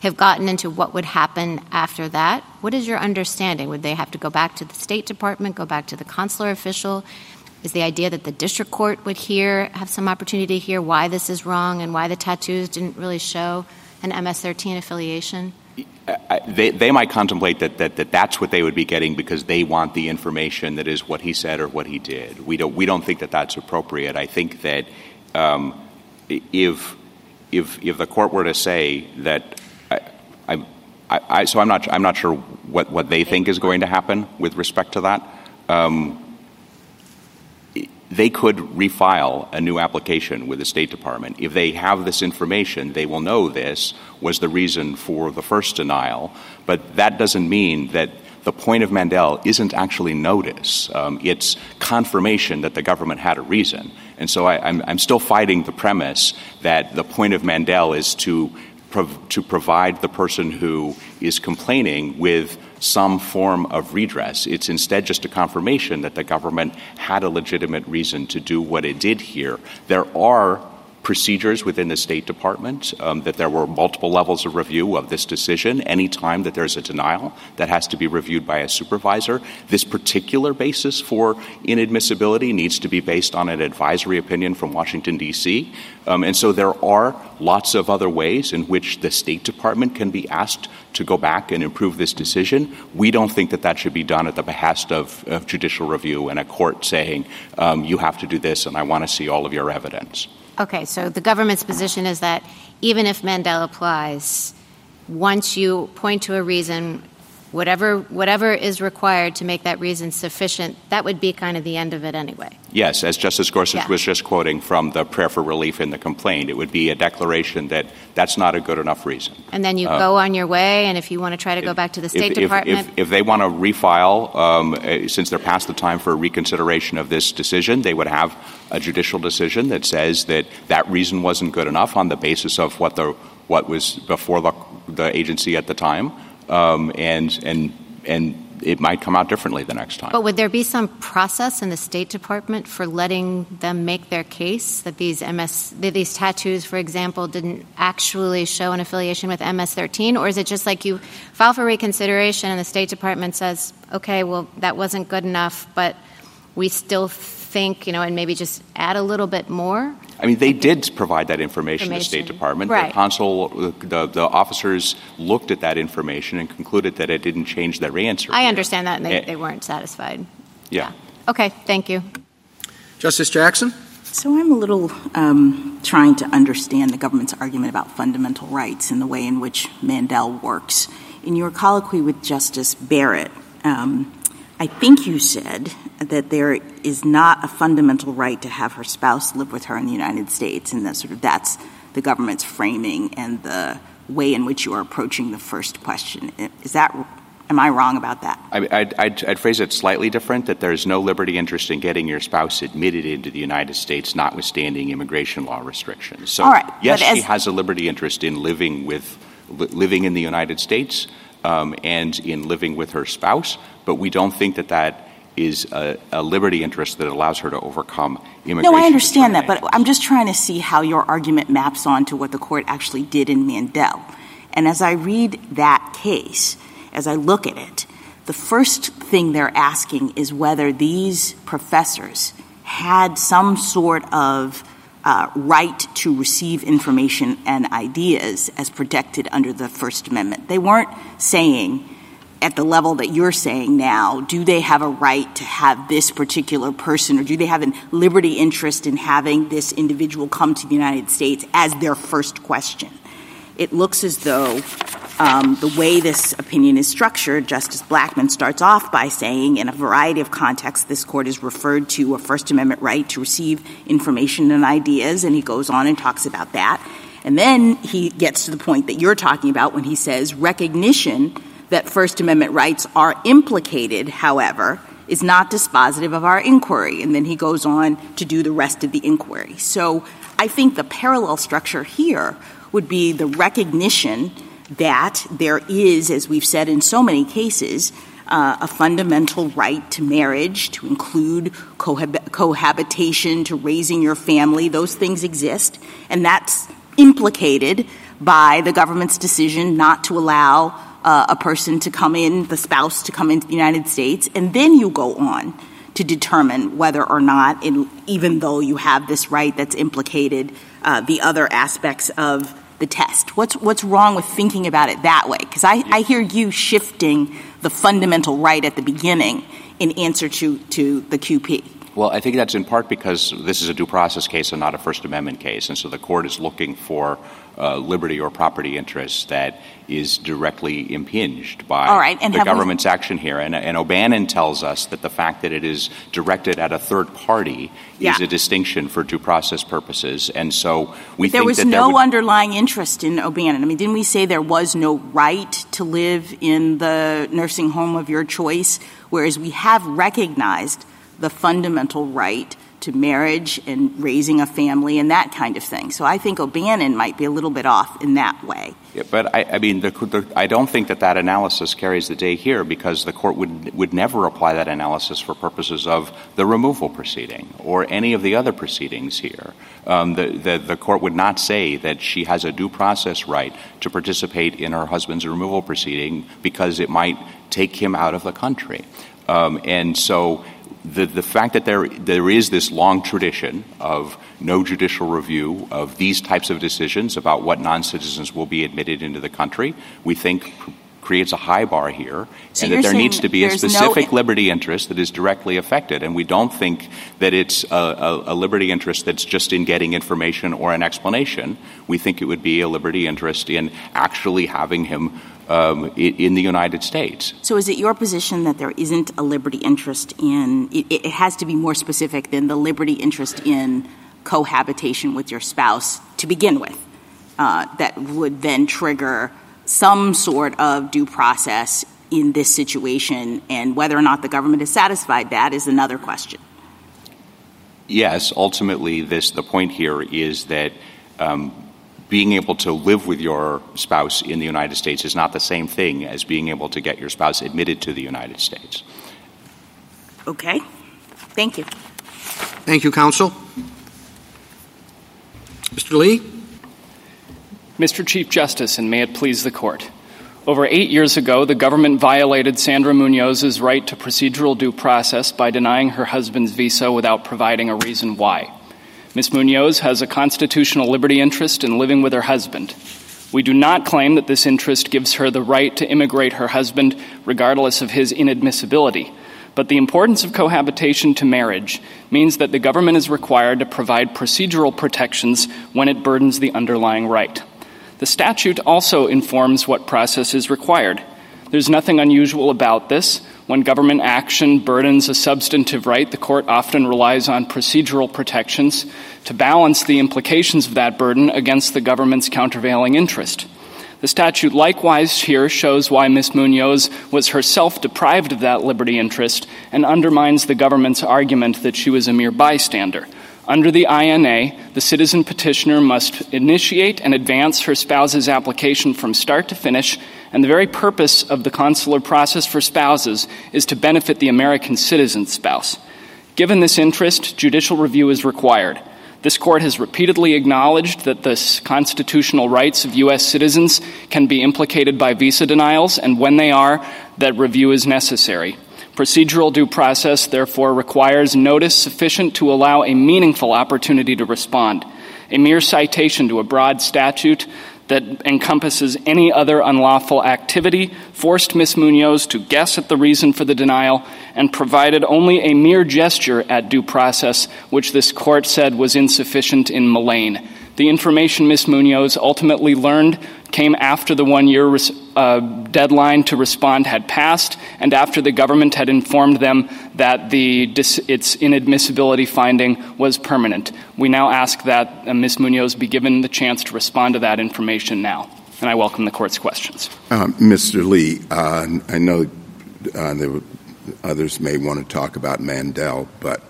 have gotten into what would happen after that. What is your understanding? Would they have to go back to the State Department, go back to the consular official? Is the idea that the district court would hear, have some opportunity to hear why this is wrong and why the tattoos didn't really show an MS-13 affiliation? they, they might contemplate that, that, that that's what they would be getting because they want the information that is what he said or what he did. We don't, we don't think that that's appropriate. I think that um, if, if, if the court were to say that I, I, so I'm not, I'm not sure what, what they think is going to happen with respect to that. Um, they could refile a new application with the State Department. If they have this information, they will know this was the reason for the first denial. But that doesn't mean that the point of Mandel isn't actually notice. Um, it's confirmation that the government had a reason. And so I, am still fighting the premise that the point of Mandel is to, prov- to provide the person who is complaining with some form of redress. It's instead just a confirmation that the government had a legitimate reason to do what it did here. There are procedures within the State Department um, that there were multiple levels of review of this decision. Anytime that there's a denial, that has to be reviewed by a supervisor. This particular basis for inadmissibility needs to be based on an advisory opinion from Washington, D.C. Um, and so there are lots of other ways in which the State Department can be asked to go back and improve this decision. We don't think that that should be done at the behest of, of judicial review and a court saying, um, you have to do this and I want to see all of your evidence. Okay, so the government's position is that even if Mandel applies, once you point to a reason, whatever whatever is required to make that reason sufficient, that would be kind of the end of it anyway. Yes, as Justice Gorsuch yeah. was just quoting from the prayer for relief in the complaint, it would be a declaration that that's not a good enough reason. And then you uh, go on your way, and if you want to try to go back to the State if, Department. If, if, if, they want to refile, um, uh, since they're past the time for reconsideration of this decision, they would have a judicial decision that says that that reason wasn't good enough on the basis of what the what was before the, the agency at the time, um, and and and it might come out differently the next time. But would there be some process in the State Department for letting them make their case that these MS that these tattoos, for example, didn't actually show an affiliation with MS-13, or is it just like you file for reconsideration and the State Department says, okay, well that wasn't good enough, but we still think, you know, and maybe just add a little bit more? I mean, they did provide that information, information. to the State Department. Right. The consul, the, the officers looked at that information and concluded that it didn't change their answer. I understand that, and they, they weren't satisfied. Yeah. yeah. Okay, thank you. Justice Jackson? So I'm a little um, trying to understand the government's argument about fundamental rights and the way in which Mandel works. In your colloquy with Justice Barrett, um, I think you said that there is not a fundamental right to have her spouse live with her in the United States, and that sort of that's the government's framing and the way in which you are approaching the first question. Is that am I wrong about that? I, I'd, I'd, I'd, phrase it slightly different. That there's no liberty interest in getting your spouse admitted into the United States, notwithstanding immigration law restrictions. So, right, yes, she has a liberty interest in living with living in the United States um, and in living with her spouse, but we don't think that that is a, a, liberty interest that allows her to overcome immigration. No, I understand that, but I'm just trying to see how your argument maps on to what the court actually did in Mandel. And as I read that case, as I look at it, the first thing they're asking is whether these professors had some sort of uh, right to receive information and ideas as protected under the First Amendment. They weren't saying at the level that you're saying now, do they have a right to have this particular person or do they have a liberty interest in having this individual come to the United States as their first question? It looks as though um, the way this opinion is structured, Justice Blackmun starts off by saying, in a variety of contexts, this court is referred to a First Amendment right to receive information and ideas, and he goes on and talks about that. And then he gets to the point that you're talking about when he says recognition that First Amendment rights are implicated, however, is not dispositive of our inquiry. And then he goes on to do the rest of the inquiry. So I think the parallel structure here would be the recognition that there is, as we've said in so many cases, uh, a fundamental right to marriage, to include cohab- cohabitation, to raising your family. Those things exist, and that's implicated by the government's decision not to allow uh, a person to come in, the spouse to come into the United States, and then you go on to determine whether or not, in, even though you have this right that's implicated, uh, the other aspects of the test. What's what's wrong with thinking about it that way? Because I, I hear you shifting the fundamental right at the beginning in answer to to the QP. Well, I think that's in part because this is a due process case and not a First Amendment case, and so the court is looking for uh, liberty or property interest that is directly impinged by All right, and the have we- government's action here. And, and O'Bannon tells us that the fact that it is directed at a third party Yeah. is a distinction for due process purposes, and so we there think was that no there would, underlying interest in O'Bannon. I mean, didn't we say there was no right to live in the nursing home of your choice? Whereas we have recognized the fundamental right to marriage and raising a family and that kind of thing. So I think O'Bannon might be a little bit off in that way. Yeah, but I, I mean, the, the, I don't think that that analysis carries the day here because the court would would never apply that analysis for purposes of the removal proceeding or any of the other proceedings here. Um, the, the the court would not say that she has a due process right to participate in her husband's removal proceeding because it might take him out of the country. Um, and so the, fact that there, there is this long tradition of no judicial review of these types of decisions about what non-citizens will be admitted into the country, we think creates a high bar here, So and that there needs to be a there's no- specific liberty interest that is directly affected. And we don't think that it's a, a, a liberty interest that's just in getting information or an explanation. We think it would be a liberty interest in actually having him um, in the United States. So is it your position that there isn't a liberty interest in, it, it has to be more specific than the liberty interest in cohabitation with your spouse to begin with, uh, that would then trigger some sort of due process in this situation, and whether or not the government is satisfied that is another question. yes, ultimately, this the point here is that um, being able to live with your spouse in the United States is not the same thing as being able to get your spouse admitted to the United States. Okay? Thank you. Thank you, counsel. Mr. Lee? Mr. Chief Justice, and may it please the Court. Over eight years ago, the government violated Sandra Munoz's right to procedural due process by denying her husband's visa without providing a reason why. Ms. Munoz has a constitutional liberty interest in living with her husband. We do not claim that this interest gives her the right to immigrate her husband regardless of his inadmissibility. But the importance of cohabitation to marriage means that the government is required to provide procedural protections when it burdens the underlying right. The statute also informs what process is required. There's nothing unusual about this. When government action burdens a substantive right, the court often relies on procedural protections to balance the implications of that burden against the government's countervailing interest. The statute likewise here shows why Ms. Munoz was herself deprived of that liberty interest and undermines the government's argument that she was a mere bystander. Under the INA, the citizen petitioner must initiate and advance her spouse's application from start to finish, and the very purpose of the consular process for spouses is to benefit the American citizen spouse. Given this interest, judicial review is required. This court has repeatedly acknowledged that the constitutional rights of U.S. citizens can be implicated by visa denials, and when they are, that review is necessary. Procedural due process, therefore, requires notice sufficient to allow a meaningful opportunity to respond. A mere citation to a broad statute that encompasses any other unlawful activity forced Ms. Munoz to guess at the reason for the denial and provided only a mere gesture at due process, which this court said was insufficient in Mullane. The information Ms. Munoz ultimately learned came after the one year res- uh, deadline to respond had passed and after the government had informed them that the dis- its inadmissibility finding was permanent. We now ask that uh, Ms. Munoz be given the chance to respond to that information now. And I welcome the court's questions. Uh, Mr. Lee, uh, I know uh, were, others may want to talk about Mandel, but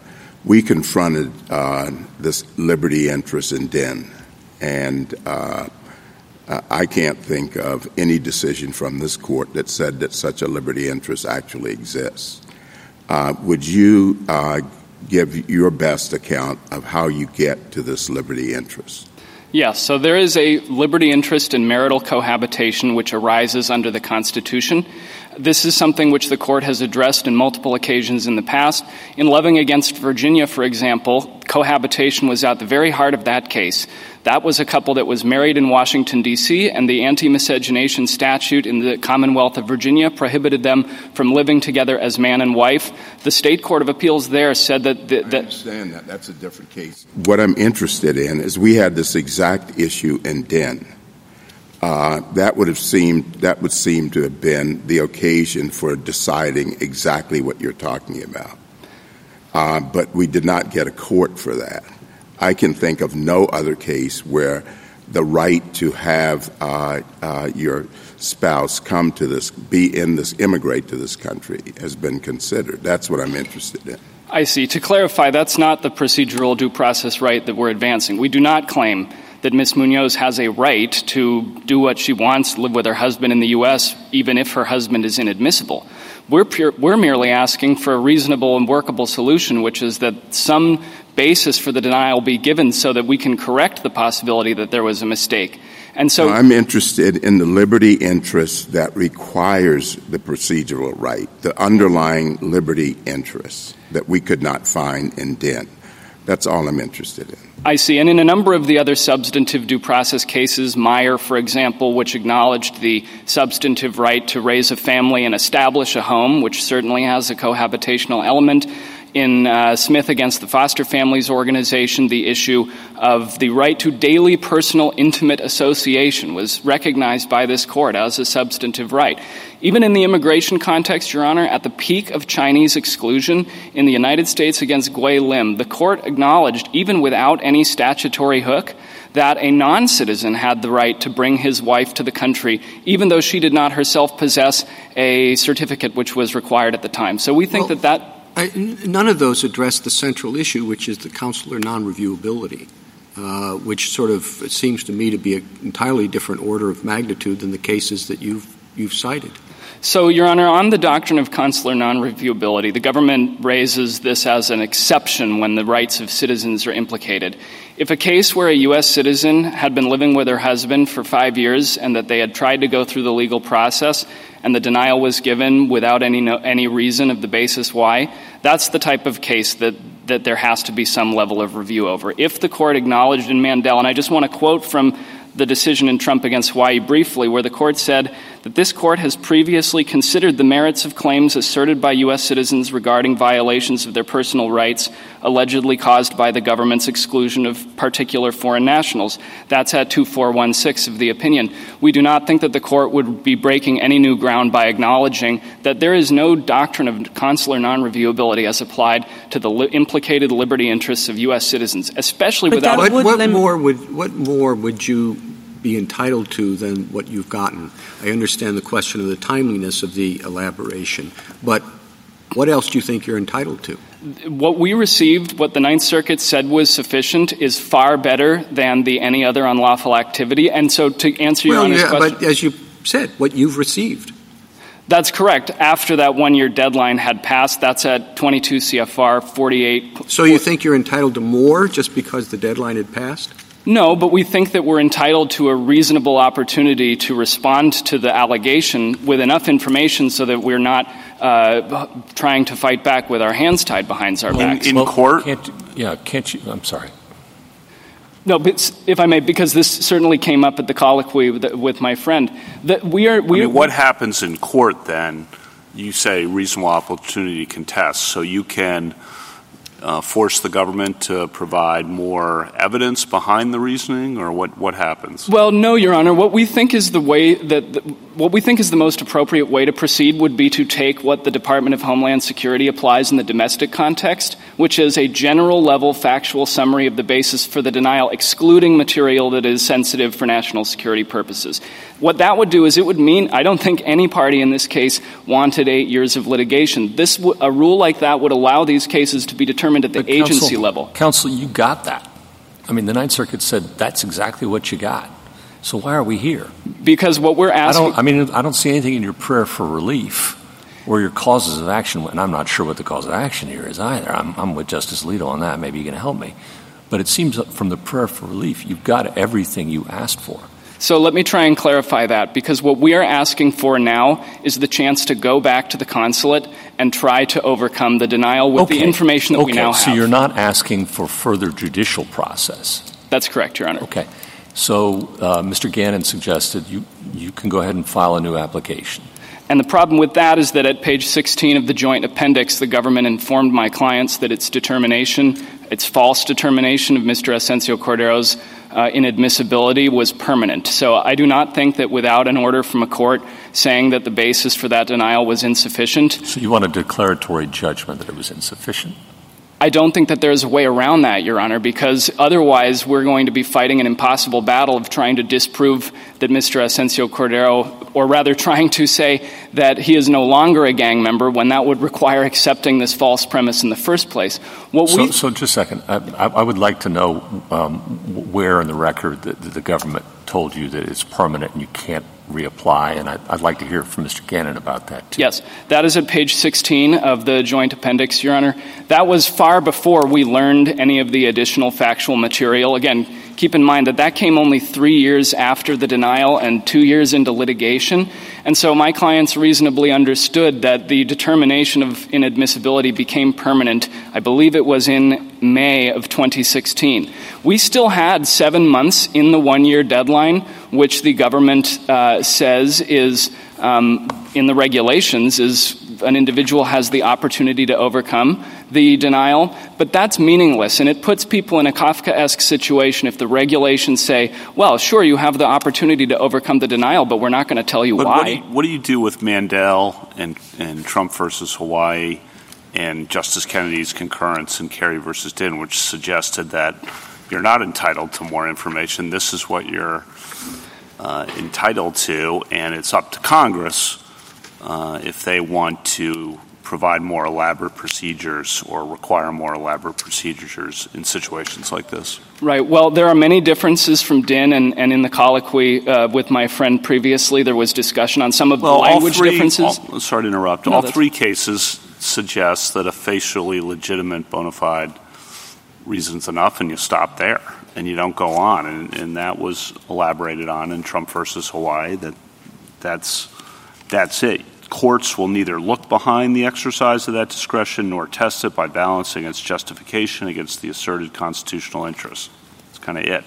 we confronted uh, this liberty interest in Din, and uh, I can't think of any decision from this court that said that such a liberty interest actually exists. Uh, would you uh, give your best account of how you get to this liberty interest? Yes, so there is a liberty interest in marital cohabitation which arises under the Constitution. This is something which the court has addressed in multiple occasions in the past. In Loving against Virginia, for example, cohabitation was at the very heart of that case. That was a couple that was married in Washington, D.C., and the anti miscegenation statute in the Commonwealth of Virginia prohibited them from living together as man and wife. The state court of appeals there said that. The, that I understand that. That's a different case. What I'm interested in is we had this exact issue in Din. Uh, that would have seemed that would seem to have been the occasion for deciding exactly what you're talking about. Uh, but we did not get a court for that. I can think of no other case where the right to have uh, your spouse come to this, be in this, immigrate to this country has been considered. That's what I'm interested in. I see. To clarify, that's not the procedural due process right that we're advancing. We do not claim that Ms. Munoz has a right to do what she wants, live with her husband in the U.S., even if her husband is inadmissible. We're, pure, we're merely asking for a reasonable and workable solution, which is that some basis for the denial be given so that we can correct the possibility that there was a mistake. And so I'm interested in the liberty interest that requires the procedural right, the underlying liberty interest that we could not find in Din. That's all I'm interested in. I see. And in a number of the other substantive due process cases, Meyer, for example, which acknowledged the substantive right to raise a family and establish a home, which certainly has a cohabitational element, in uh, Smith against the Foster Families Organization, the issue of the right to daily personal intimate association was recognized by this court as a substantive right. Even in the immigration context, Your Honor, at the peak of Chinese exclusion in the United States against Gue Lim, the court acknowledged, even without any statutory hook, that a non citizen had the right to bring his wife to the country, even though she did not herself possess a certificate which was required at the time. So we think well, that that None of those address the central issue, which is the consular non-reviewability, uh, which sort of seems to me to be an entirely different order of magnitude than the cases that you've you've cited. So, Your Honor, on the doctrine of consular non-reviewability, the government raises this as an exception when the rights of citizens are implicated. If a case where a U.S. citizen had been living with her husband for five years and that they had tried to go through the legal process and the denial was given without any, no, any reason of the basis why, that's the type of case that, that there has to be some level of review over. If the court acknowledged in Mandel, and I just want to quote from the decision in Trump against Hawaii briefly, where the court said that this court has previously considered the merits of claims asserted by U.S. citizens regarding violations of their personal rights allegedly caused by the government's exclusion of particular foreign nationals. That's at 2416 of the opinion. We do not think that the court would be breaking any new ground by acknowledging that there is no doctrine of consular non reviewability as applied to the li- implicated liberty interests of U.S. citizens, especially but without. What, what more would what more would you be entitled to than what you've gotten. I understand the question of the timeliness of the elaboration, but what else do you think you're entitled to? What we received, what the Ninth Circuit said was sufficient, is far better than the any other unlawful activity. And so, to answer your well, yeah, question, but as you said, what you've received. That's correct. After that one year deadline had passed, that's at 22 CFR 48. So you think you're entitled to more just because the deadline had passed? No, but we think that we're entitled to a reasonable opportunity to respond to the allegation with enough information so that we're not uh, trying to fight back with our hands tied behind our backs. In, in well, court? Can't, yeah, can't you? I'm sorry. No, but if I may, because this certainly came up at the colloquy with, with my friend, that we are. We I mean, what happens in court then? You say reasonable opportunity to contest, so you can uh, force the government to provide more evidence behind the reasoning, or what, what happens? Well, no, Your Honor. What we think is the way that the, what we think is the most appropriate way to proceed would be to take what the Department of Homeland Security applies in the domestic context, which is a general level factual summary of the basis for the denial, excluding material that is sensitive for national security purposes. What that would do is it would mean I don't think any party in this case wanted eight years of litigation. This a rule like that would allow these cases to be determined at the but agency counsel, level. Counsel, you got that. I mean, the Ninth Circuit said that's exactly what you got. So why are we here? Because what we're asking. I, don't, I mean, I don't see anything in your prayer for relief or your causes of action, and I'm not sure what the cause of action here is either. I'm, I'm with Justice Alito on that. Maybe you can help me. But it seems from the prayer for relief, you've got everything you asked for. So let me try and clarify that because what we are asking for now is the chance to go back to the consulate and try to overcome the denial with okay. the information that okay. we now have. So you're not asking for further judicial process? That's correct, Your Honor. Okay. So uh, Mr. Gannon suggested you, you can go ahead and file a new application. And the problem with that is that at page 16 of the joint appendix, the government informed my clients that its determination, its false determination of Mr. Asencio Cordero's uh, inadmissibility was permanent. So I do not think that without an order from a court saying that the basis for that denial was insufficient. So you want a declaratory judgment that it was insufficient? I don't think that there's a way around that, Your Honor, because otherwise we're going to be fighting an impossible battle of trying to disprove that Mr. Asencio Cordero, or rather trying to say that he is no longer a gang member when that would require accepting this false premise in the first place. What so, so just a second. I, I would like to know um, where in the record that the government told you that it's permanent and you can't reapply, and I'd, I'd, like to hear from Mr. Gannon about that. Too. Yes, that is at page 16 of the joint appendix, Your Honor. That was far before we learned any of the additional factual material. Again, keep in mind that that came only three years after the denial and two years into litigation. And so my clients reasonably understood that the determination of inadmissibility became permanent. I believe it was in May of 2016. We still had seven months in the one year deadline, which the government uh, says is um, in the regulations is an individual has the opportunity to overcome the denial, but that's meaningless and it puts people in a Kafkaesque situation if the regulations say, well, sure, you have the opportunity to overcome the denial, but we're not going to tell you but why. What do you, what do you do with Mandel and, and Trump versus Hawaii and Justice Kennedy's concurrence in Kerry versus Din, which suggested that you're not entitled to more information. This is what you're uh, entitled to, and it's up to Congress if they want to provide more elaborate procedures or require more elaborate procedures in situations like this? Right. Well, there are many differences from Din, and, and in the colloquy uh, with my friend previously, there was discussion on some of well, the language three, differences. All, sorry to interrupt. No, all three cases suggest that a facially legitimate bona fide reason's enough, and you stop there and you don't go on. And, and that was elaborated on in Trump versus Hawaii. That that's that's it. Courts will neither look behind the exercise of that discretion nor test it by balancing its justification against the asserted constitutional interest. That's kind of it.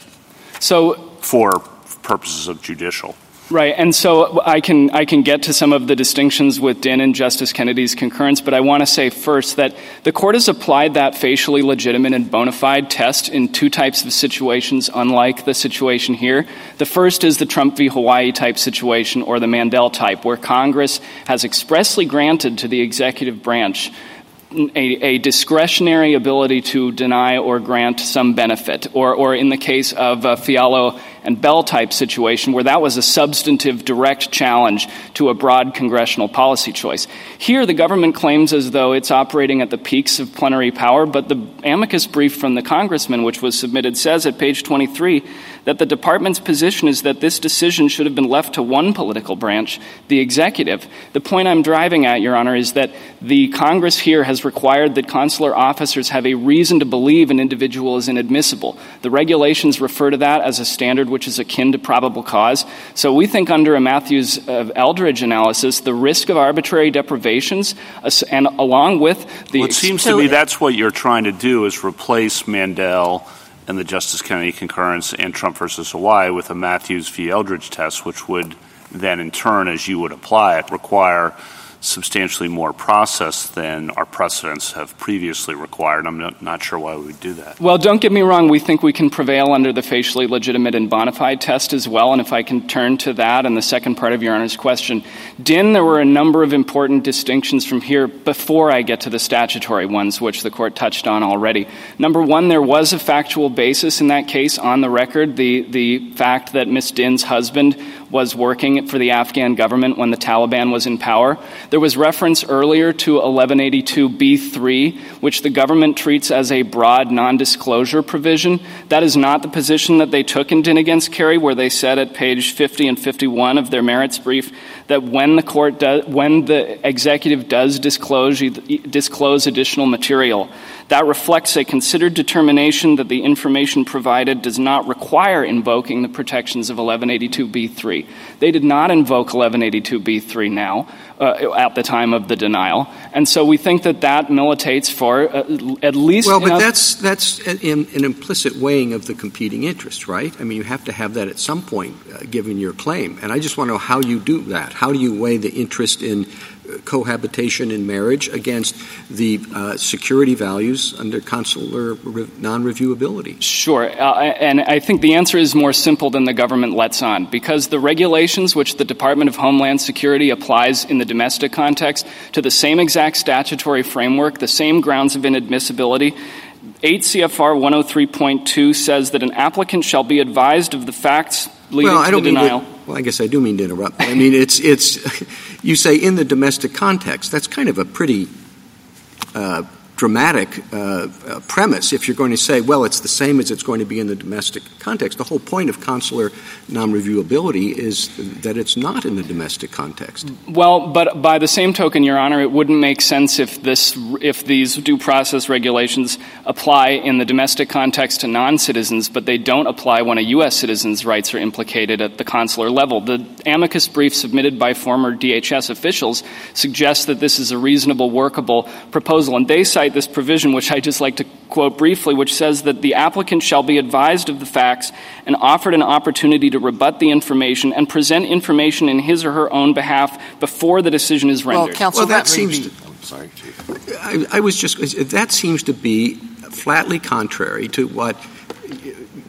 So, for purposes of judicial. Right, and so I can I can get to some of the distinctions with Din and Justice Kennedy's concurrence, but I want to say first that the court has applied that facially legitimate and bona fide test in two types of situations, unlike the situation here. The first is the Trump v. Hawaii type situation, or the Mandel type, where Congress has expressly granted to the executive branch a, a, discretionary ability to deny or grant some benefit, or, or in the case of a Fiallo and Bell type situation where that was a substantive direct challenge to a broad congressional policy choice. Here, the government claims as though it's operating at the peaks of plenary power, but the amicus brief from the congressman, which was submitted, says at page 23 that the department's position is that this decision should have been left to one political branch, the executive. The point I'm driving at, Your Honor, is that the Congress here has required that consular officers have a reason to believe an individual is inadmissible. The regulations refer to that as a standard which is akin to probable cause. So we think under a Mathews uh, Eldridge analysis, the risk of arbitrary deprivations, uh, and along with the. Well, it seems to me that's what you're trying to do is replace Mandel and the Justice Kennedy concurrence and Trump versus Hawaii with a Mathews v. Eldridge test, which would then, in turn, as you would apply it, require substantially more process than our precedents have previously required. I'm not, not, sure why we would do that. Well, don't get me wrong. We think we can prevail under the facially legitimate and bona fide test as well. And if I can turn to that and the second part of Your Honor's question, Din, there were a number of important distinctions from here before I get to the statutory ones, which the court touched on already. Number one, there was a factual basis in that case on the record. The, the fact that Miss Din's husband was working for the Afghan government when the Taliban was in power. There was reference earlier to 1182b3, which the government treats as a broad non-disclosure provision. That is not the position that they took in Din against Kerry, where they said at page 50 and 51 of their merits brief that when the court does, when the executive does disclose disclose additional material, that reflects a considered determination that the information provided does not require invoking the protections of 1182b3. They did not invoke 1182b3 now uh, at the time of the denial, and so we think that that militates for uh, at least. Well, but that's that's an, an, implicit weighing of the competing interests, right? I mean, you have to have that at some point, uh, given your claim. And I just want to know how you do that. How do you weigh the interest in cohabitation in marriage against the uh, security values under consular re- non-reviewability? Sure, uh, and I think the answer is more simple than the government lets on, because the regulations which the Department of Homeland Security applies in the domestic context to the same exact statutory framework, the same grounds of inadmissibility, 8 CFR 103.2 says that an applicant shall be advised of the facts leading well, to the denial. To, well, I guess I do mean to interrupt. I mean, it's it's you say in the domestic context. That's kind of a pretty uh, dramatic uh, premise if you're going to say, well, it's the same as it's going to be in the domestic context. The whole point of consular non-reviewability is that it's not in the domestic context. Well, but by the same token, Your Honor, it wouldn't make sense if this if these due process regulations apply in the domestic context to non-citizens, but they don't apply when a U.S. citizen's rights are implicated at the consular level. The amicus brief submitted by former DHS officials suggests that this is a reasonable, workable proposal, and they cite this provision, which I just like to quote briefly, which says that the applicant shall be advised of the facts and offered an opportunity to rebut the information and present information in his or her own behalf before the decision is rendered. Well, counsel, well, that, that seems. To, I'm sorry, Chief. I, I was just. That seems to be flatly contrary to what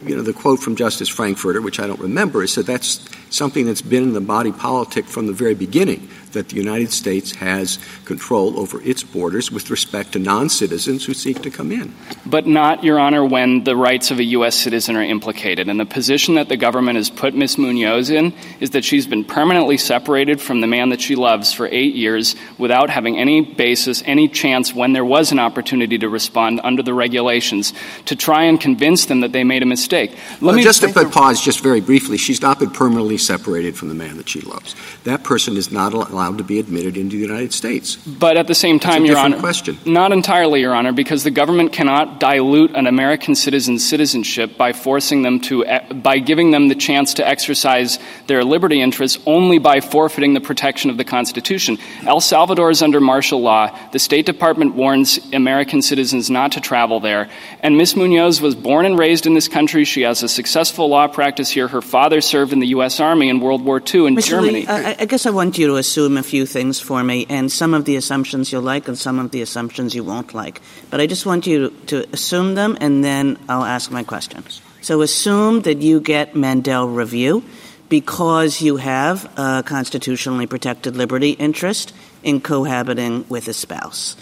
you know, the quote from Justice Frankfurter, which I don't remember, is that that's something that's been in the body politic from the very beginning that the United States has control over its borders with respect to non-citizens who seek to come in. But not, Your Honor, when the rights of a U.S. citizen are implicated. And the position that the government has put Ms. Munoz in is that she's been permanently separated from the man that she loves for eight years without having any basis, any chance when there was an opportunity to respond under the regulations to try and convince them that they made a mistake. Let well, me just to pause just very briefly, she's not been permanently separated from the man that she loves. That person is not allowed allowed to be admitted into the United States. But at the same time, Your Honor, question. not entirely, Your Honor, because the government cannot dilute an American citizen's citizenship by forcing them to, eh, by giving them the chance to exercise their liberty interests only by forfeiting the protection of the Constitution. El Salvador is under martial law. The State Department warns American citizens not to travel there. And Ms. Munoz was born and raised in this country. She has a successful law practice here. Her father served in the U.S. Army in World War II in Mr. Germany. Lee, I, I guess I want you to assume assume a few things for me, and some of the assumptions you'll like and some of the assumptions you won't like. But I just want you to assume them, and then I'll ask my questions. So assume that you get Mandel review because you have a constitutionally protected liberty interest in cohabiting with a spouse.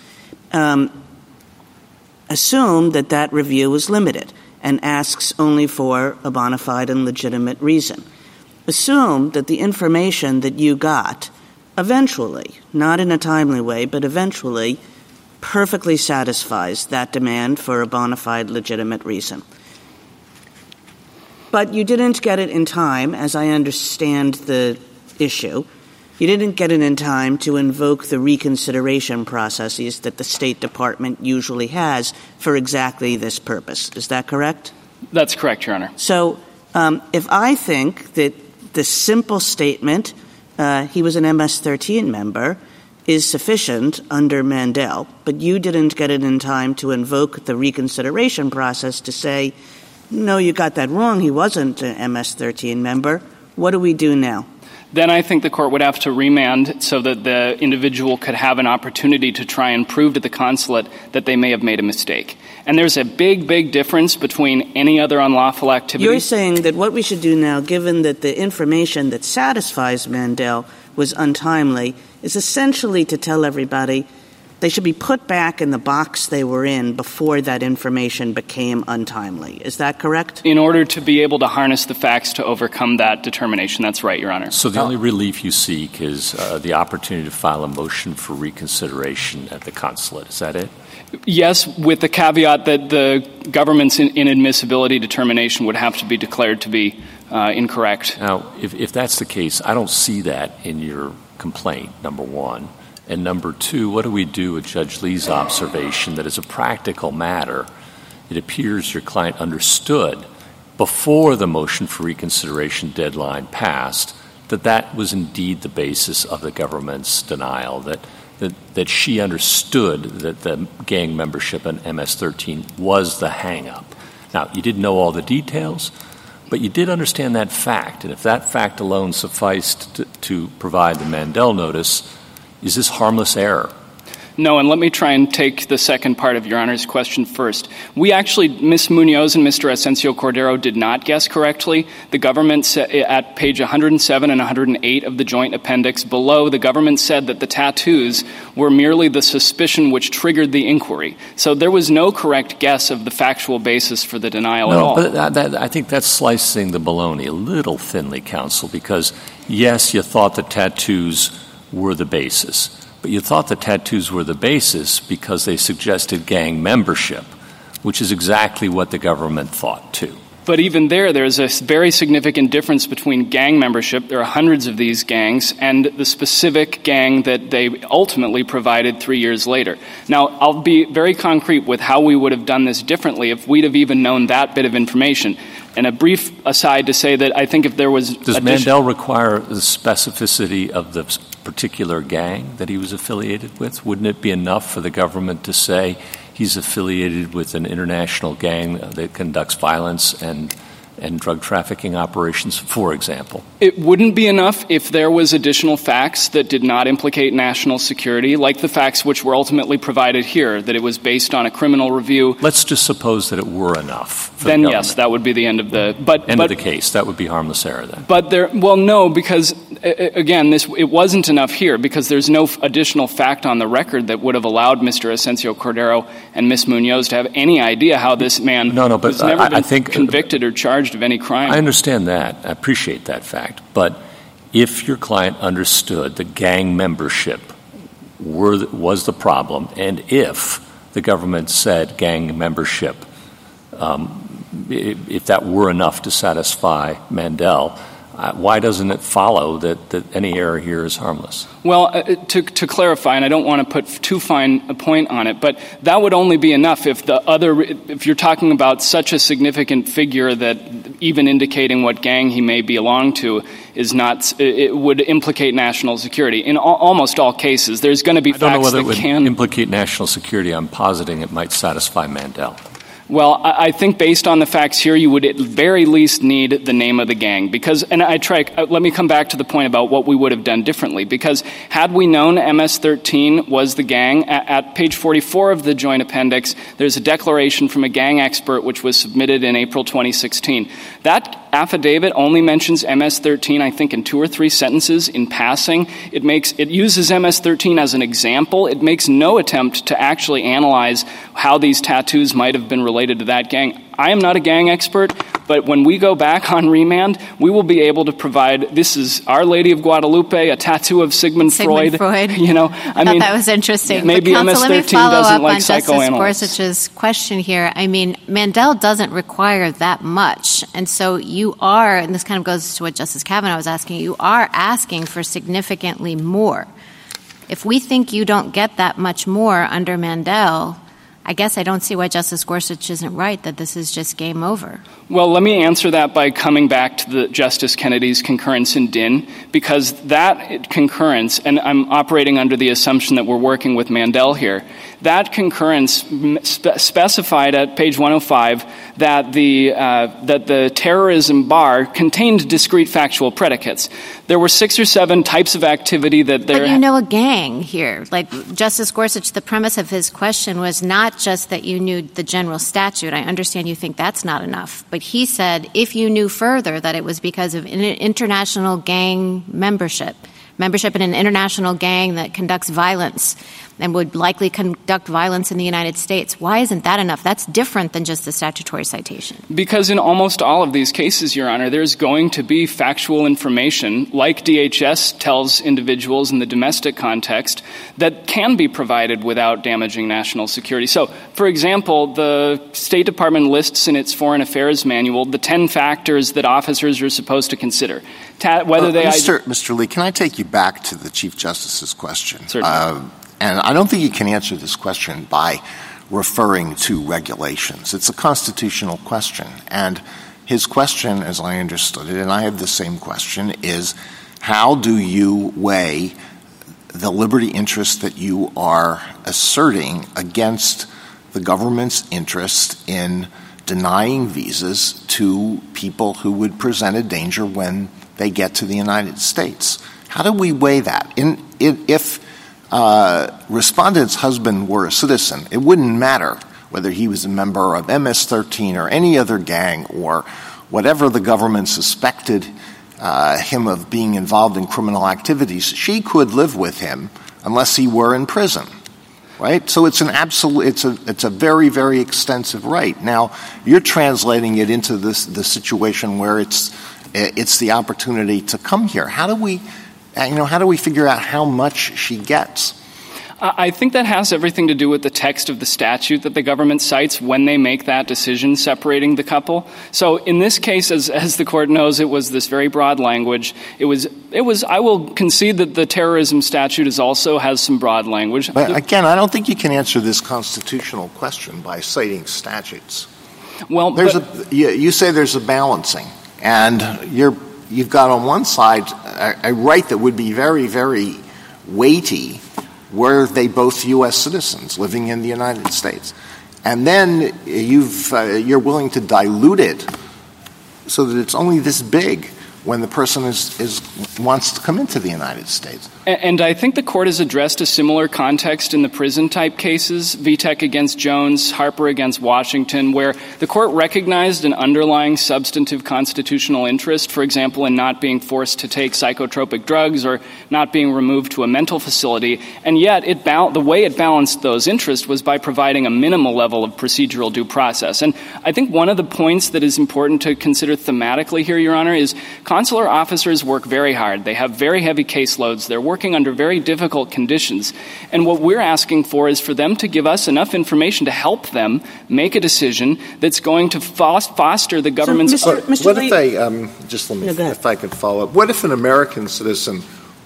Um, assume that that review is limited and asks only for a bona fide and legitimate reason. Assume that the information that you got eventually, not in a timely way, but eventually, perfectly satisfies that demand for a bona fide legitimate reason. But you didn't get it in time, as I understand the issue. You didn't get it in time to invoke the reconsideration processes that the State Department usually has for exactly this purpose. Is that correct? That's correct, Your Honor. So um, if I think that the simple statement Uh, he was an MS-13 member is sufficient under Mandel, but you didn't get it in time to invoke the reconsideration process to say, no, you got that wrong. He wasn't an MS-13 member. What do we do now? then I think the court would have to remand so that the individual could have an opportunity to try and prove to the consulate that they may have made a mistake. And there's a big, big difference between any other unlawful activity. You're saying that what we should do now, given that the information that satisfies Mandel was untimely, is essentially to tell everybody they should be put back in the box they were in before that information became untimely. Is that correct? In order to be able to harness the facts to overcome that determination, that's right, Your Honor. So the only relief you seek is uh, the opportunity to file a motion for reconsideration at the consulate. Is that it? Yes, with the caveat that the government's inadmissibility determination would have to be declared to be uh, incorrect. Now, if, if that's the case, I don't see that in your complaint, number one. And number two, what do we do with Judge Lee's observation that as a practical matter, it appears your client understood before the motion for reconsideration deadline passed that that was indeed the basis of the government's denial, that, that, that she understood that the gang membership in MS 13 was the hangup. Now, you didn't know all the details, but you did understand that fact. And if that fact alone sufficed to, to provide the Mandel notice, is this harmless error? No, and let me try and take the second part of Your Honor's question first. We actually, Ms. Munoz and Mr. Asencio Cordero did not guess correctly. The government, at page 107 and 108 of the joint appendix below, the government said that the tattoos were merely the suspicion which triggered the inquiry. So there was no correct guess of the factual basis for the denial no, at all. But that, that, I think that's slicing the baloney a little thinly, counsel, because yes, you thought the tattoos were the basis. But you thought the tattoos were the basis because they suggested gang membership, which is exactly what the government thought too. But even there, there's a very significant difference between gang membership, there are hundreds of these gangs, and the specific gang that they ultimately provided three years later. Now, I'll be very concrete with how we would have done this differently if we'd have even known that bit of information. And a brief aside to say that I think if there was. Does addition- Mandel require the specificity of the particular gang that he was affiliated with? Wouldn't it be enough for the government to say he's affiliated with an international gang that conducts violence and and drug trafficking operations, for example. It wouldn't be enough if there was additional facts that did not implicate national security, like the facts which were ultimately provided here, that it was based on a criminal review. Let's just suppose that it were enough. then the yes, that would be the end of the but end but, of the case. That would be harmless error then. But there, well, no, because again, this it wasn't enough here because there's no additional fact on the record that would have allowed Mr. Asencio Cordero and Ms. Munoz to have any idea how this man no, no, but was never I, been I think, uh, convicted or charged of any crime. I understand that. I appreciate that fact. But if your client understood that gang membership were, was the problem, and if the government said gang membership, um, if that were enough to satisfy Mandel, uh, why doesn't it follow that, that any error here is harmless? Well, uh, to, to clarify, and I don't want to put too fine a point on it, but that would only be enough if the other, if you're talking about such a significant figure that even indicating what gang he may belong to is not, it would implicate national security. In al- almost all cases, there's going to be I don't know whether that it would can implicate national security. I'm positing it might satisfy Mandel. Well, I think based on the facts here, you would at very least need the name of the gang. Because, and I try, uh, let me come back to the point about what we would have done differently. Because had we known MS 13 was the gang, at page 44 of the joint appendix, there's a declaration from a gang expert which was submitted in April 2016. That affidavit only mentions MS-13, I think, in two or three sentences in passing. It makes it uses MS-13 as an example. It makes no attempt to actually analyze how these tattoos might have been related to that gang. I am not a gang expert, but when we go back on remand, we will be able to provide. This is Our Lady of Guadalupe, a tattoo of Sigmund, Sigmund Freud. Freud. You know, I, I thought mean, that was interesting. Maybe but counsel, MS-13 let me follow doesn't up like on Justice psychoanalysts. Gorsuch's question here. I mean, Mandel doesn't require that much, and so you are, and this kind of goes to what Justice Kavanaugh was asking. You are asking for significantly more. If we think you don't get that much more under Mandel, I guess I don't see why Justice Gorsuch isn't right that this is just game over. Well, let me answer that by coming back to the Justice Kennedy's concurrence in Din, because that concurrence, and I'm operating under the assumption that we're working with Mandel here, that concurrence spe- specified at page 105 that the, uh, that the terrorism bar contained discrete factual predicates. There were six or seven types of activity that there. But you know a gang here. Like Justice Gorsuch, the premise of his question was not just that you knew the general statute. I understand you think that's not enough. But he said if you knew further that it was because of an international gang membership, membership in an international gang that conducts violence, and would likely conduct violence in the United States. Why isn't that enough? That's different than just the statutory citation. Because in almost all of these cases, Your Honor, there's going to be factual information, like DHS tells individuals in the domestic context, that can be provided without damaging national security. So, for example, the State Department lists in its Foreign Affairs Manual the 10 factors that officers are supposed to consider. Ta- whether Uh, they Mr. Mr. Lee, can I take you back to the Chief Justice's question? Certainly. Uh, and I don't think you can answer this question by referring to regulations. It's a constitutional question. And his question, as I understood it, and I have the same question, is how do you weigh the liberty interest that you are asserting against the government's interest in denying visas to people who would present a danger when they get to the United States? How do we weigh that? In, if uh, respondent's husband were a citizen, it wouldn't matter whether he was a member of MS-13 or any other gang or whatever the government suspected uh, him of being involved in criminal activities. She could live with him unless he were in prison. Right? So it's an absolute it's a it's a very, very extensive right. Now you're translating it into this the situation where it's it's the opportunity to come here. How do we Uh, you know, how do we figure out how much she gets? I think that has everything to do with the text of the statute that the government cites when they make that decision separating the couple. So in this case, as, as the court knows, it was this very broad language. It was, it was, I will concede that the terrorism statute is also has some broad language. But again, I don't think you can answer this constitutional question by citing statutes. Well, there's a, you, you say there's a balancing, and you're, you've got on one side a, a right that would be very, very weighty were they both U.S. citizens living in the United States. And then you've, uh, you're willing to dilute it so that it's only this big when the person is, is wants to come into the United States. And I think the court has addressed a similar context in the prison type cases, Vitek against Jones, Harper against Washington, where the court recognized an underlying substantive constitutional interest, for example, in not being forced to take psychotropic drugs or not being removed to a mental facility. And yet, it ba- the way it balanced those interests was by providing a minimal level of procedural due process. And I think one of the points that is important to consider thematically here, Your Honor, is consular officers work very hard. They have very heavy caseloads. They're working under very difficult conditions. And what we're asking for is for them to give us enough information to help them make a decision that's going to foster the government's. So, Mr. Mr. what Lee, if they um, just let me, no, if I could follow up? What if an American citizen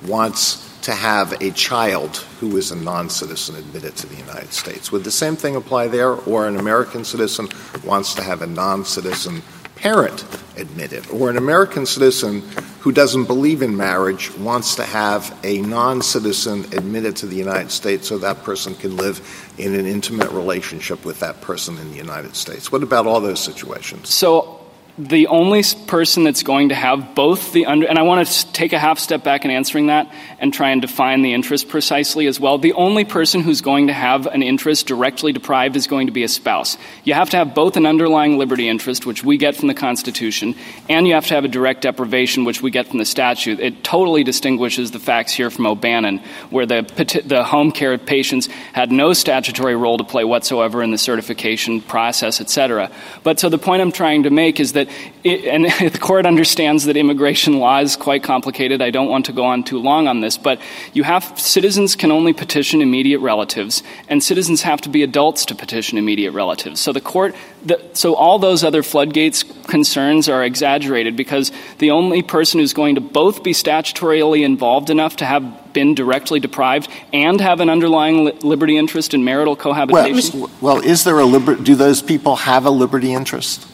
wants to have a child who is a non-citizen admitted to the United States? Would the same thing apply there, or an American citizen wants to have a non-citizen parent admitted, or an American citizen who doesn't believe in marriage wants to have a non citizen admitted to the United States so that person can live in an intimate relationship with that person in the United States. What about all those situations? So, the only person that's going to have both the under and I want to take a half step back in answering that and try and define the interest precisely as well. The only person who's going to have an interest directly deprived is going to be a spouse. You have to have both an underlying liberty interest, which we get from the Constitution, and you have to have a direct deprivation, which we get from the statute. It totally distinguishes the facts here from O'Bannon, where the, the home care patients had no statutory role to play whatsoever in the certification process, et cetera. But so the point I'm trying to make is that, it, and the court understands that immigration law is quite complicated. I don't want to go on too long on this, but you have citizens can only petition immediate relatives, and citizens have to be adults to petition immediate relatives. So the court, the, so all those other floodgates concerns are exaggerated because the only person who's going to both be statutorily involved enough to have been directly deprived and have an underlying li- liberty interest in marital cohabitation. Well, well is there a liberty? Do those people have a liberty interest?